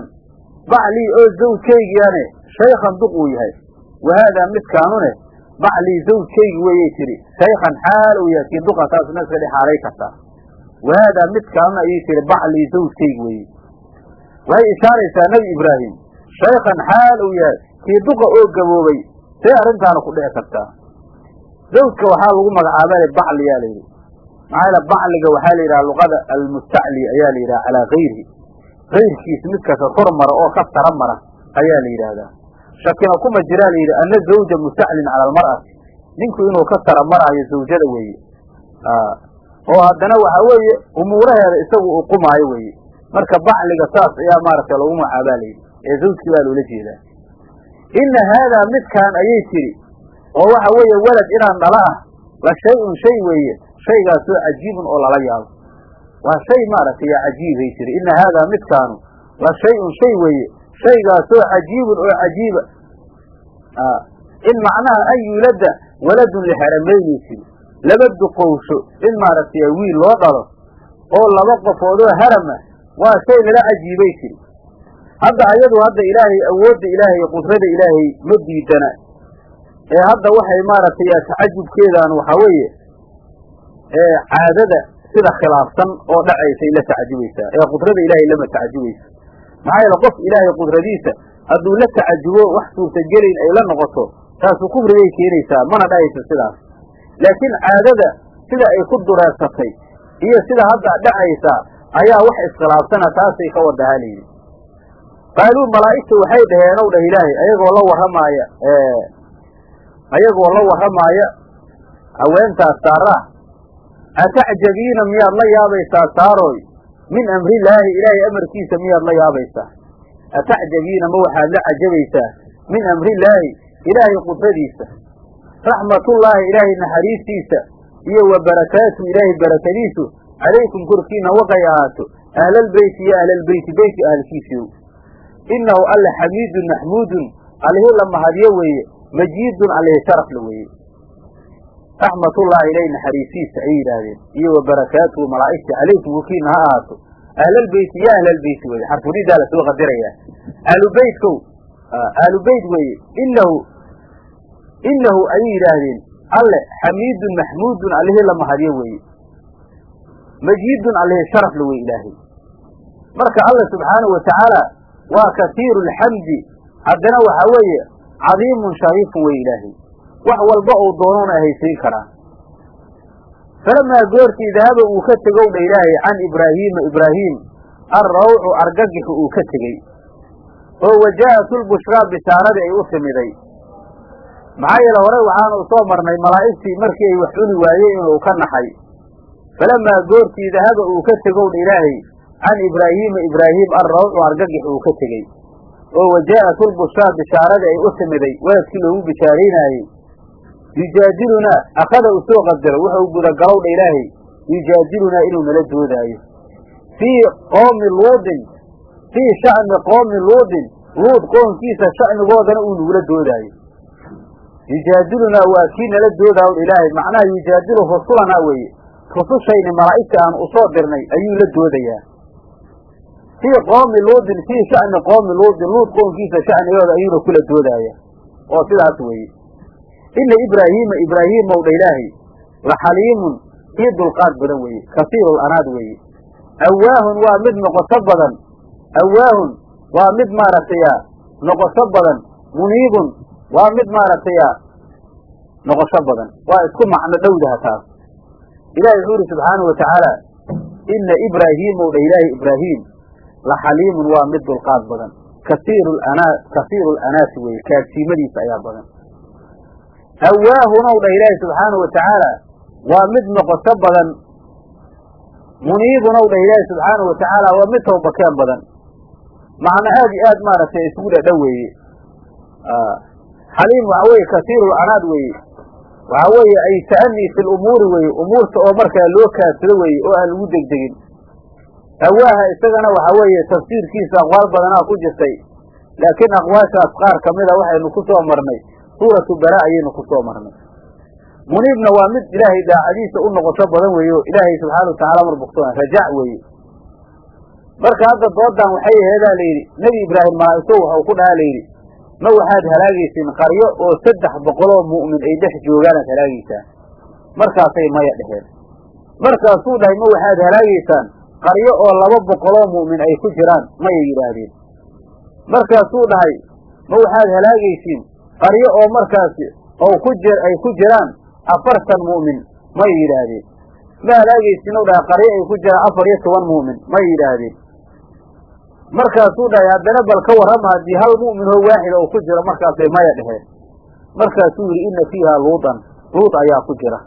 baclii oo zawjkaygiyane shaykhan duq uu yahay wa haadaa midkaanune baclii zawjkaygi weeyay tidhi shaykhan xaal uu yahay kii duqa taasna iska dhex haalay kartaa wa haadaa midkaanuna ayay tidhi baclii zawjkaygi weeye waxay ishaaraysaa nebi ibraahim shaykhan xaal uu yahay kii duqa oo gaboobay see arrintaana ku dhici kartaa zawjka waxaa lagu magacaabaa bacliyaa layidhi maxaa bacliga waxaa la yidhaha luqada almustacli ayaa la yidhaha calaa gayrihi kayrkiis midka ka kor mara oo ka sara mara ayaa la yidhaahdaa. Shakina kuma jiraa layidhi ana zawja mustaclin cala almar'ati. Ninku inuu ka sara maraayo zawjada weeye. Oo haddana waxa weeye umuuraheeda isagu uu qumaayo weeye. Marka bacliga saas ayaa maaragtay lagu magacaabaa layidhi ee zawjkii baa loola jeedaa. Inna haadaa midkaan ayay tidhi oo waxa weeye welad inaan dhala ah la shay-un shay weeye. Shaygaasoo cajiibun oo lala yaabo waa shay maaragtay cajiibay tiri. Inna haadaa midkaanu la shay-un shay weeye. Shaygaasoo cajiibun oo cajiiba. In macnaha an yuuladda waladun lixaramayni tiri laba duqowsho in maaragtay wiil loo dhalo oo laba qofoodoo harama waa shay lala cajiibay tiri. Hadda ayadu hadda ilaahay awoodda ilaahay qudrada ilaahay ma diidana. Ee hadda waxay maaragtay tacajubkeedaan waxaa weeye caadada sida khilaafsan oo dhacaysay la tacajubaysaa ee qudrada ilaahay lama tacajubaysa. Maxaa yeele qof ilaahay qudradiisa hadduu la tacajubo wax suurtagelayn ay la noqoto taasu kufrigay keenaysaa mana dhahaysa sidaas. Laakiin caadada sida ay ku dureersatay iyo sida hadda dhacaysaa ayaa wax iskhilaafsana taasay ka wadahaa layidhi qaaluu malaa'igta waxay dhaheen ow dhah ilaahay ayagoo la warramaaya ayagoo la warramaaya haweentaas saaraah atacjabiina miyaad la yaabaysaa saarooy min amrilaahi ilaahay amarkiisa miyaad la yaabaysaa atacjabiina ma waxaad la cajabaysaa min amrillaahi ilaahay qudradiisa raxmatullaahi ilaahay naxariistiisa iyo wa barakaatu ilaahay barakadiisu calaykum korkiina waqay ahaato ahlalbeyti iyo ahlalbeyti beyti ahalkiisiiw innahu alle xamiidun maxmuudun allihi la mahadyo weeye majiidun allihi sharafle weeye raxmatullaahi ilaahay naxariistiisa ayay yidhaahdeen. Iyo wa barakaatuhu malaa'igta calaykum korkiina ha ahaato ahlalbeyti iyo ahlalbeyti weeye xarfuridaa la soo qadirayaa. Ahlubeytkow ahlubeyt weeye inahu inahu ayay yidhaahdeen alle xamiidun maxmuudun allihii la mahadyo weeye. Majiidun allihii sharafle wey ilaahay. Marka alle subxaanahu watacaala waa kasiiru alxamdi haddana waxaa weeye cadiimun shariifun wey ilaahay wax walba uu doonoona haysiin karaa. Falamaa goortii dahaba uu ka tegowdha ilaahay can ibraahiima ibraahiim alrawcu argagixu uu ka tegey oo wajaa'atulbushraa bishaaradii ay u timiday maxaa yeele horey waxaanu soo marnay malaa'igtii markii ay wax cuni waayeen inuu ka naxay. Falamaa goortii dahaba uu ka tegowdha ilaahay can ibraahiima ibraahiim alrawcu argagix uu ka tegey oo wajaa'atulbushraa bishaaradii ay u timiday weladkii loogu bishaaraynaayey yujaadilunaa akhada u soo qadaro wuxuu gudagalowdha ilaahay yujaadilunaa inuu nala doodaayo. Fii qoomi luudin fii sha'ni qoomi luudin luud qoonkiisa sha'nigoodana uu nagula doodaayo. Yujaadilunaa waa kii nala doodaayo ilaahay macnaha yujaadilu rusulanaa weeye rusushayni malaa'igta aan u soo dirnay ayuu la doodayaa. Fii qoomi luudin fii sha'ni qoomi luudin luud qoonkiisa sha'nigooda ayuuna kula doodaaya oo sidaas weeye ina ibraahiima ibraahiimow dha ilaahay la xaliimun kii dulqaad badan weeye kasiirul anaad weeye awaahun waa mid noqosho badan awaahun waa mid maaragtaya noqosho badan muniibun waa mid maaragtaya noqosho badan waa isku macno dhowdaha taas ilahi wuxuu yidhi subxaanahu watacaala ina ibraahiimow dha ilaahay ibraahiim la xaliimun waa mid dulqaad badan kasiiru lanaa kasiiru lanaasi weeye kaagsiimadiisa ayaa badan awaahunow dha ilaahi subxaanahu watacaala waa mid noqosho badan. Muniibunow dha ilaahi subxaanahu watacaala waa mid tawbakeen badan. Macno aad iyo aad maaragtay isugu dhadhow weeye. Xaliim waxa weeye kasiirul anaad weeye. Waxa weeye ay ta'anii fi lumuuri weeye. Umuurta oo markaa loo kaadsado weeye oo aan lagu degdegin. Awaaha isagana waxa weeye tafsiirkiisa aqwaal badanaa ku jirtay. Laakiin aqwaashaas qaar kamida waxaynu ku soo marnay suuratu bara ayaynu ku soo marnay. Muniibna waa mid ilaahay daacadiisa u noqosho badan weeye ilaahay subxaana watacala marbugtoon rajac weeye. Marka hadda doodan waxay aheedaa layidhi nebi ibraahim malaa'igto waxau ku dhaha layidhi ma waxaad halaagaysiin qaryo oo saddex boqoloo mu'min ay dhex joogaanaad halaagaysaan markaasay maya dheheen markaasuu dhahay ma waxaad halaagaysaan qaryo oo laba boqoloo mu'min ay ku jiraan mayay yidhaahdeen. Markaasuu dhahay ma waxaad halaagaysiin qaryo oo markaasi oo ku jir ay ku jiraan afartan mu'min may yidhaahdeen. Ma halaagaysiin u dhahay qaryo ay ku jiraan afar iyo toban mu'min may yidhaahdeen. Markaasuu dhahay haddana bal ka warrama haddii hal mu'min oo waaxida uu ku jiro markaasay maya dheheen markaasuu yidhi inna fiiha luudan luud ayaa ku jira.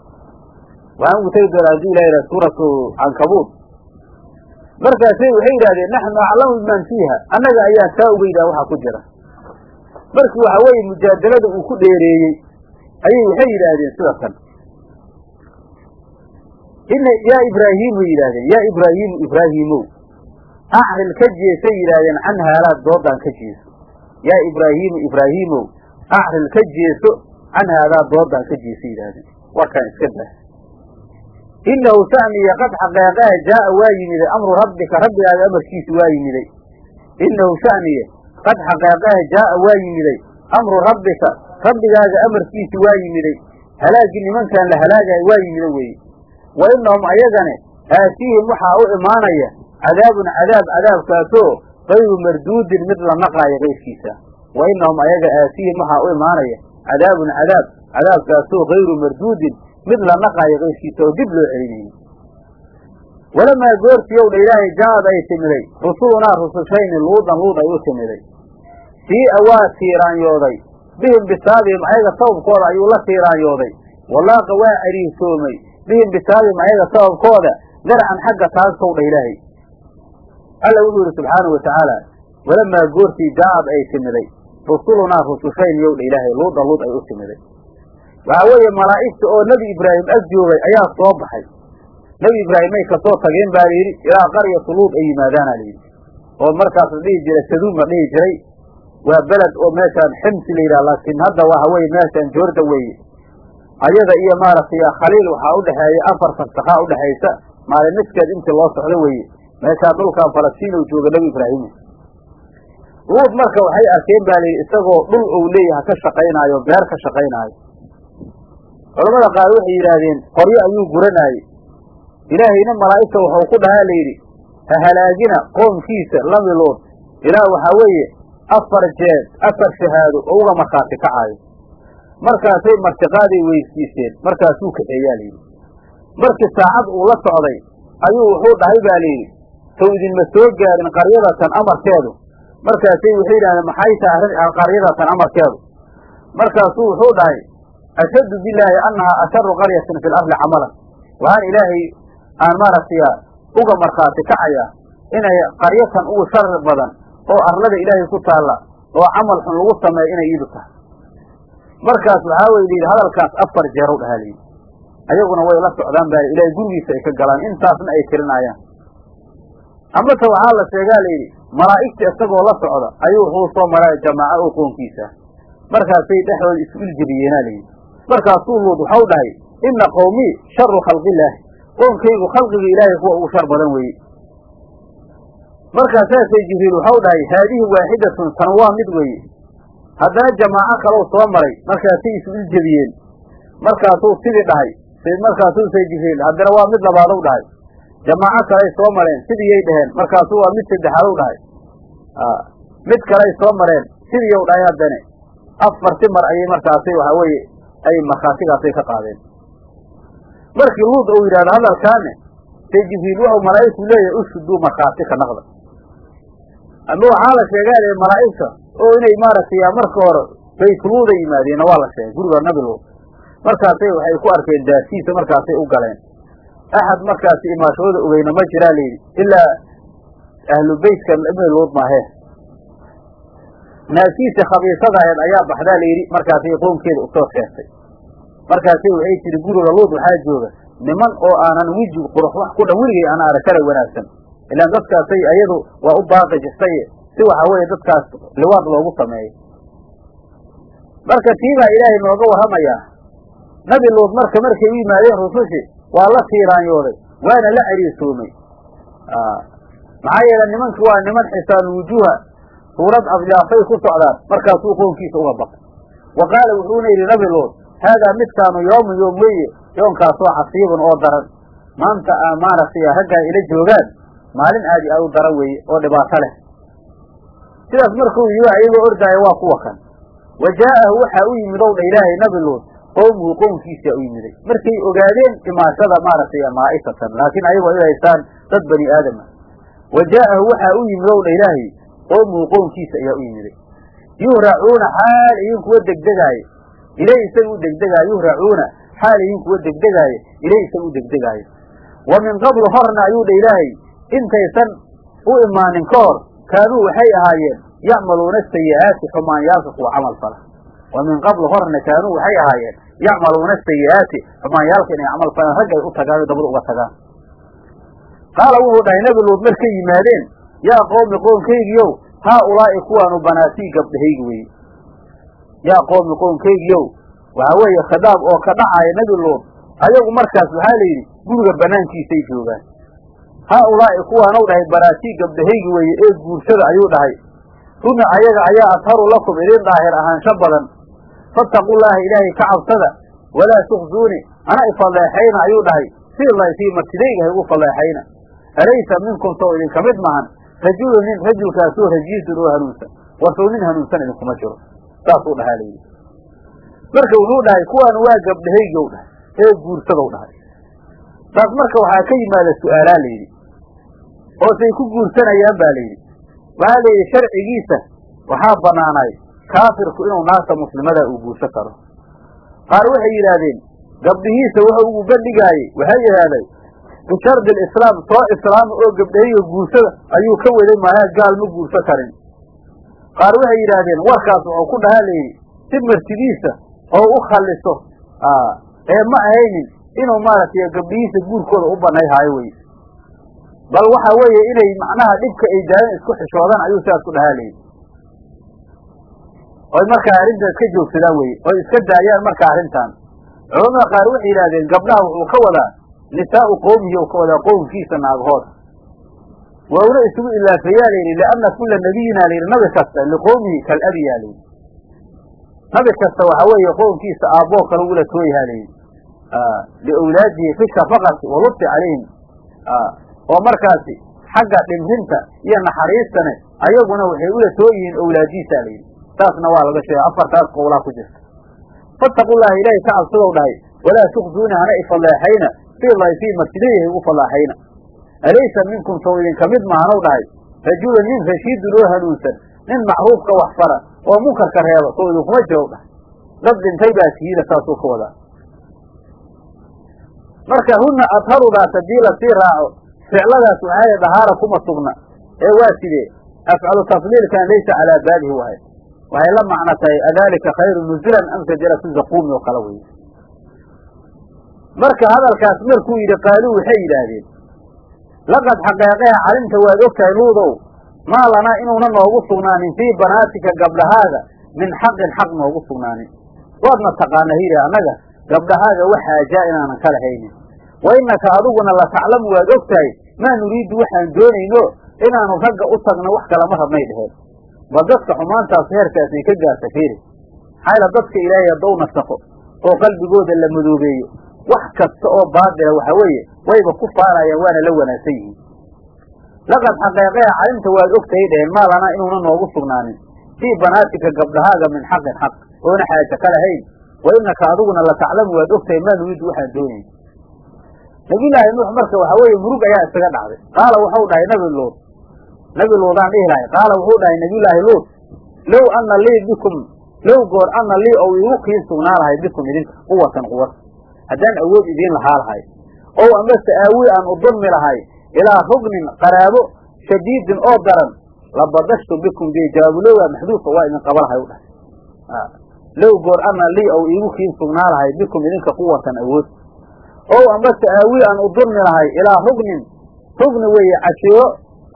Waxaan ugu tegi doonaa haddii ilah yidhaha suuratu cankabuud markaasay waxay yidhahdeen naxnu aclamu biman fiiha. Annaga ayaa kaa ogeydaa waxa ku jira markii waxa weeye mujaadalada uu ku dheereeyey ayay waxay yidhaahdeen sida tan. Ina yaa ibraahiimu yidhahdeen yaa ibraahiimu. Ibraahiimow acril ka jeesay yidhaahdeen can haalaad doodaan ka jeeso. Yaa ibraahiimu ibraahiimow acril ka jeeso can haadaa doodaan ka jeeso yidhaahdeen. Warkaan iska dah inahu sa'niya qad xaqeeqaha jaa'a waa yimiday amru rabbika rabbigaaga amarkiisu waa yimiday inahu sha'niya qad xaqeeqaha jaa'a waa yimiday. Amru rabbika rabbigaaga amarkiisu waa yimiday. Halaagii nimankaan la halaagayo waa yimida weeye wa inahum ayagane aatiihim waxaa u imaanaya cadaabun cadaab cadaabkaasoo kayru marduudin mid la naqaayo kayrkiisa wa inahum ayaga aatiihim waxaa u imaanaya cadaabun cadaab cadaabkaasoo kayru marduudin mid la naqaayo kayrkiisa oo dib loo celinayni walamaa goortiyow dha ilaahay jaad ay timiday rusulunaa rusushayni luudan luud ay u timiday sii'a waa tiiraanyooday bihim bisaabihim ayaga sababkooda ayuu la tiiraanyooday walaaqa waa cariirsoomay bihim bisaabihim ayaga sababkooda darcan xagga taastow dha ilaahay. Alla wuxuu yidhi subxaanau watacaala walamaa goortii jaacad ay timiday rusulunaa rusushayn yowdha ilaahay luuda luud ay u timiday. Waxaa weeye malaa'igta oo nebi ibraahim ag joogay ayaa soo baxay. Nebi ibraahimay ka soo tageen baa layidhi ilaa qaryatu luud ay yimaadaana layidhi oo markaas la dhihi jiray saduum la dhihi jiray waa beled oo meeshaan ximsi la yidhaha laakiin hadda waxa weye meeshaan joorda weeye. Ayada iyo maaragtay khaliil waxaa udhexeeya afar safsakaa udhexaysa maalin midkeed intii loo socdo weeye. Meeshaa dhulkan falastiin uu jooga nebi ibraahim. Luud marka waxay arkeen baa layidhi isagoo dhul ou leeyaha ka shaqaynaayo beer ka shaqaynaayo. Culamada qaar waxay yidhaahdeen qoryo ayuu guranaaye ilaahayna malaa'igta wuxuu ku dhahaa layidhi ha halaagina qoomkiisa lami luud ilaa waxaa weeye afar jeed afar shahaado oo uga markhaati kacaayo. Markaasay martiqaaday weysiiseen markaasuu kaxeeyaa layidhi. Markii saacad uu la socday ayuu wuxuu dhahay baa layidhi sow idinma soo gaarin qaryadatan amarkeedu. Markaasay waxay yidhahdeen maxay tahay qaryadatan amarkeedu? Markaasuu wuxuu dhahay ashhadu bilaahi annahaa asharu qaryatin fi lardi camalan waxaan ilaahay aan maaragtay uga markhaati kacayaa inay qaryatan ugu shari badan oo arlada ilaahay ku taalla oo camal xun lagu sameeyo inay iidu tahay. Markaas waxaa weye layidhi hadalkaas afar jeerow dhahaa layidhi ayaguna way la socdaan baa ilaahay gurigiisa ay ka galaan intaasna ay tirinaayaan amase waxaa la sheegaa layidhi malaa'igta isagoo la socda ayuu wuxuu soo maray jamaaco oo qoonkiisa markaasay dhexdooda isku iljabiyeenaa layidhi markaasuu luud waxau dhahay inna qawmii sharu khalqillaahi qoonkaygu khalqiga ilaahay kuwa ugu shar badan weeye markaasaasay jibriil waxau dhahay haadihi waaxidatun tan waa mid weeye. Haddana jamaaco kalou soo maray markaasay isu iljebiyeen markaasuu sidii dhahay markaasuu say jibriil haddana waa mid labaadou dhahay. Jamaaco kaley soo mareen sidiyay dhaheen markaasuu waa mid saddexaadou dhahay. Mid kaley soo mareen sidiiyou dhahay haddane. Afarti mar ayay markaasay waxaa weeye ay markhaatigaasay ka qaadeen. Markii luud uu yidhahdo hadalkaane say jibriil wuxuu malaa'igtu leeyahay ushuduu markhaati ka naqda ama waxaa la sheegaa le malaa'igta oo inay maaragtay marka hore baytuluuda yimaadeenna waa la sheegay guriga nabi luud markaasay waxay ku arkeen daasiisa markaasay u galeen. Axad markaasi imaashooda ogeyna ma jiraa layidhi ilaa ahlu beytka ibni luud maahee naasiisa khabiisada aheed ayaa baxdaa layidhi markaasay qoomkeeda u soo sheegtay markaasay waxay tiri guriga luud waxaa jooga niman oo aanan wiji qurux wax ku dhan weligay aan arakara wanaagsan ilaan dadkaasay ayadu waa u baaqi jirtay. Si waxa weeye dadkaas liwaad loogu sameeyo marka tiibaa ilaahay nooga warramayaa nabi luud marka markay u yimaadeen rusushi waa la tiiraanyooday waana la ceriisoomay maxaa yeele nimanki waa niman xisaanu wujuuha. Suurad afyaafay ku socdaan markaasuu qoonkiisa uga baqay. Wa qaala wuxuuna yidhi nabi luud haadaa midkaanu yoomun yoom weeye yoonkaasoo casiibun oo daran. Maanta aa maaragtay raggaa ila joogaan maalin aadi aad u daran weeye oo dhibaato leh. Sidaas markuu yimi ayagoo ordaaya waa kuwa kan. Wa jaa'ahu waxaa u yimid ow dha ilaahay nabi luud qowmuhu qownkiisaa u yimiday. Markay ogaadeen imaashada maaragtay maa'isatan laakiin ayagoo ay haystaan dad bani aadama wa jaa'ahu waxaa u yimid ow dha ilaahay qowmuhu qownkiisa ayaa u yimiday. Yuhracuuna xaal idin kuwa degdegaayo ilay isaga u degdegaayo yuhracuuna xaal idin kuwa degdegaayo ilay isaga u degdegaayo wa min qablu horna ayuu dha ilaahay intaysan u imaanin ka hor kaanuu waxay ahaayeen yacmaluuna sayi'aati xumaanyaalka kuwa camal fala wa min qablu horna kaanuu waxay ahaayeen yacmaluuna sayi'aati xumaanyaalka inay camal falaan rag ay u tagaan dabada uga tagaan. Qaala wuxuu dhahay nabi luud markay yimaadeen yaa qoomi qoonkaygiyow haa ulaa'i kuwaanu banaatii gabdhahaygi weye yaa qoomi qoonkaygiyow waxaa weeye khidaab oo ka dhacaaya nebi luud ayagu markaas waxaa la yidhi guriga banaankiisay joogaan haa ulaa'i kuwaanow dhahay banaatii gabdhahaygi weeye ee guursada ayuu dhahay runa ayaga ayaa asharu lakum idin daahir ahaansho badan fattaqullaaha ilaahay ka cabsada walaa tukhzuuni ana ifalleexayna ayuu dhahay sii laysii martidaygahay ugu falleexayna alaysa minkum sow idinka mid mahan rajulu nin rajulkaasoo rajiisun oo hanuunsan warsow nin hanuunsan idinkuma jiro saasuu dhahaa layidhi marka wuxuu dhahay kuwaan waa gabdhahaygow dhahay ee guursadow dhahay taas marka waxaa ka yimaada su'aalaa layidhi oosay ku guursanayaan baa layidhi waxaa layidhi sharcigiisa waxaa banaanay kaafirku inuu naagta muslimada uu guursan karo. Qaar waxay yidhaahdeen gabdhihiisa wuxuu ugu bandhigaayey waxay yidhaahdeen bishardi alislaam soo islaama oo gabdhahiyo guursada ayuu ka waday maaha gaal ma guursan karin. Qaar waxay yidhaahdeen warkaas wuxuu ku dhahaa layidhi si martidiisa oo u khalliso ee ma ahaynin inuu maaragtay gabdhihiisa guurkooda u banay haayo wey bal waxa weeye inay macnaha dhibka ay daayan isku xishoodaan ayuu sidaas ku dhahaa layidhi oy markaa arrintaas ka joogsadaan weye oy iska daayaan markaa arrintan. Culamada qaar waxay yidhahdeen gabdhaha wuxuu ka wadaa nisaau qowmihi u ka wadaa qowmkiisa naagahooda. Wauna isugu ilaafeeyaa layidhi lianna kula nabiyina layidhi nabi kasta liqowmihi kalabi yaa layidhi nabi kasta waxa weeye qowmkiisa aabboo kale ugula tooyahaa layidhi liawlaadihi fi shafaqati walubti calayhim oo markaasi xagga dhimrinta iyo naxariistane ayaguna waxay ula tooyihiin owlaadiisa layidhi saasna waa laga sheegay. Afartaas qowlaa ku jirta. Fattaqu llaha ilaahay ka cabsadow dhahay. Walaa tukduuni hana ifalleexayna fii layfii martidayahay ugu alaysa minkum sow idinka mid mahanow dhahay. Rajulun nin rashiidun oo hanuunsan. Nin macruufka wax fara oo munkarka reeba sow idinkuma jirow dhahay. Dad dhintay baa sihiida saasuu ka wadaa. Marka huna adharudaas haddii la sii raaco ficladaas waxaaya dahaara kuma sugna ee waa sidee afcalu tafdiilkan laysa calaa baalihi wahay. Waxay la macno tahay adalika khayru nuzulan am sajaratu zaquumi oo kale wey marka hadalkaas markuu yidhi qaaluu waxay yidhaahdeen laqad xaqeeqeha calimta waad ogtahay luudow maa lanaa inuuna noogu sugnaanin fii banaatika gabdhahaaga min xaqin xaq noogu sugnaanin. Waadna taqaana hiri annaga gabdhahaaga wax haajaa inaanan ka lahaynin wa innaka adiguna la taclamu waad ogtahay maa nuriidu waxaan doonayno inaanu ragga u tagno wax kalama rabnay dheheen bal dadka xumaantaas heerkaasay ka gaarta fiiri. Maxayla dadka ilaahay haddou nasaqo oo qalbigooda la madoobeeyo. Wax kasta oo baadila waxa weeye wayba ku faanayaan waana la wanaagsan yihiin. Laqad xaqeeqeha calimta waad ogtahay dheheen maa lanaa inuuna noogu sugnaanin. Fii banaatika gabdhahaaga min xaqin xaq oona xaaja ka lahayn. Wa innaka adiguna la taclamu waad ogtahay maa nuriidu waxaan doonayn nabiyullaahi nuux marka waxa weeye murug ayaa isaga dhacday. Qaala wuxuu dhahay nabi luud nabi luudaan dhihi lahay. Qaala wuxuu dhahay nabiyullaahi luud low ana lii bikum low goor ana lii ou igu kiin sugnaa lahay bikum idinka quwatan quwad haddaan awood idiin lahaa lahay ow amase aawi aan u dulmi lahay ilaa rugnin qaraabo shadiidin oo daran labadashtu bikum bi jawaabulowga maxduufa waa idin qaba lahay u dhahay. Low goor ana lii ou iigu kiin sugnaa lahay bikum idinka quwatan awood ow amase aawi aan u dulmi lahay ilaa rugnin. Rugni weeye cashiiro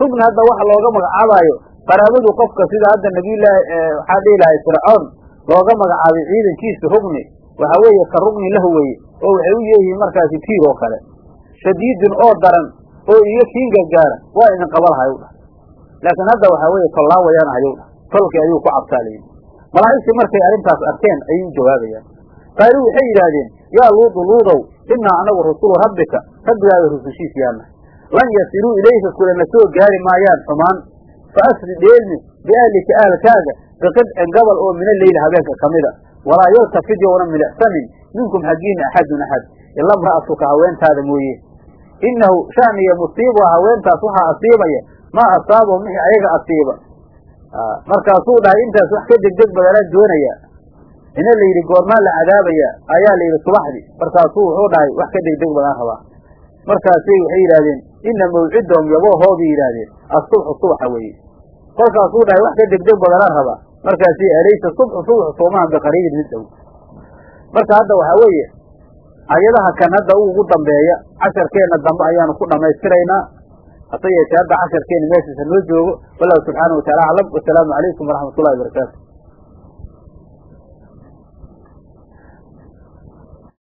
rugni hadda waxa looga magacaabaayo. Qaraabadu qofka sida hadda nabiyullaahi waxaa dhihi lahay fircoon looga magacaabay ciidankiisa rugni. Waxa weeye ka rugni lahu weye oo waxay u yeeyihiin markaasi tiir oo kale. Shadiidin oo daran oo iyo kiin gargaara waa idin qaba lahay dhah laakiin hadda waxaa weeye tollaawayaan ahayow dhah tolkii ayuu ku cabsaa layidhi malaa'igtii markay arrintaas arkeen ayay u jawaabayaan qaaluu waxay yidhaahdeen yaa luudu luudow innaa anagu rasulu rabbika rabbigaaga rusushiis yaana lan yasiluu ilayka kulana soo gaari maayaan xumaan. Fa asri dheelmi biahlika ahalkaaga biqidcin gobol oo mina leyli habeenka ka mida. Walaa yaltafid yowna milicsanin minkum xaggiina axadun axad. Ila imra'atuka haweentaada mooye. Innahu shaniya musiibuha haweentaas waxaa asiibaya. Maa asaabahum wixii ayaga asiiba. Markaasuu dhahay intaas wax ka degdeg badanaan doonaya ina la yidhi goormaa la cadaabaya ayaa la yidhi subaxdii. Markaasuu wuxuu dhahay wax ka degdeg badaan rabaa. Markaasay waxay yidhahdeen ina mawcidahum yaboohoobay yidhaahdeen asubxu subaxa weeye. Kolkaasuu dhahay wax ka degdeg badanaan rabaa. Markaasi alaysa subxu subxu soomahan biqariibin mid dhow. Marka hadda waxaa weeye ayadaha kan hadda ugu dambeeya casharkeenna dambe ayaanu ku dhammaystiraynaa. Hase yeeshee hadda casharkeena meeshiisa noo joogo wallahu subxaana wataala aclam. Wasalaamu calaykum waraxmat ullahi barakaatu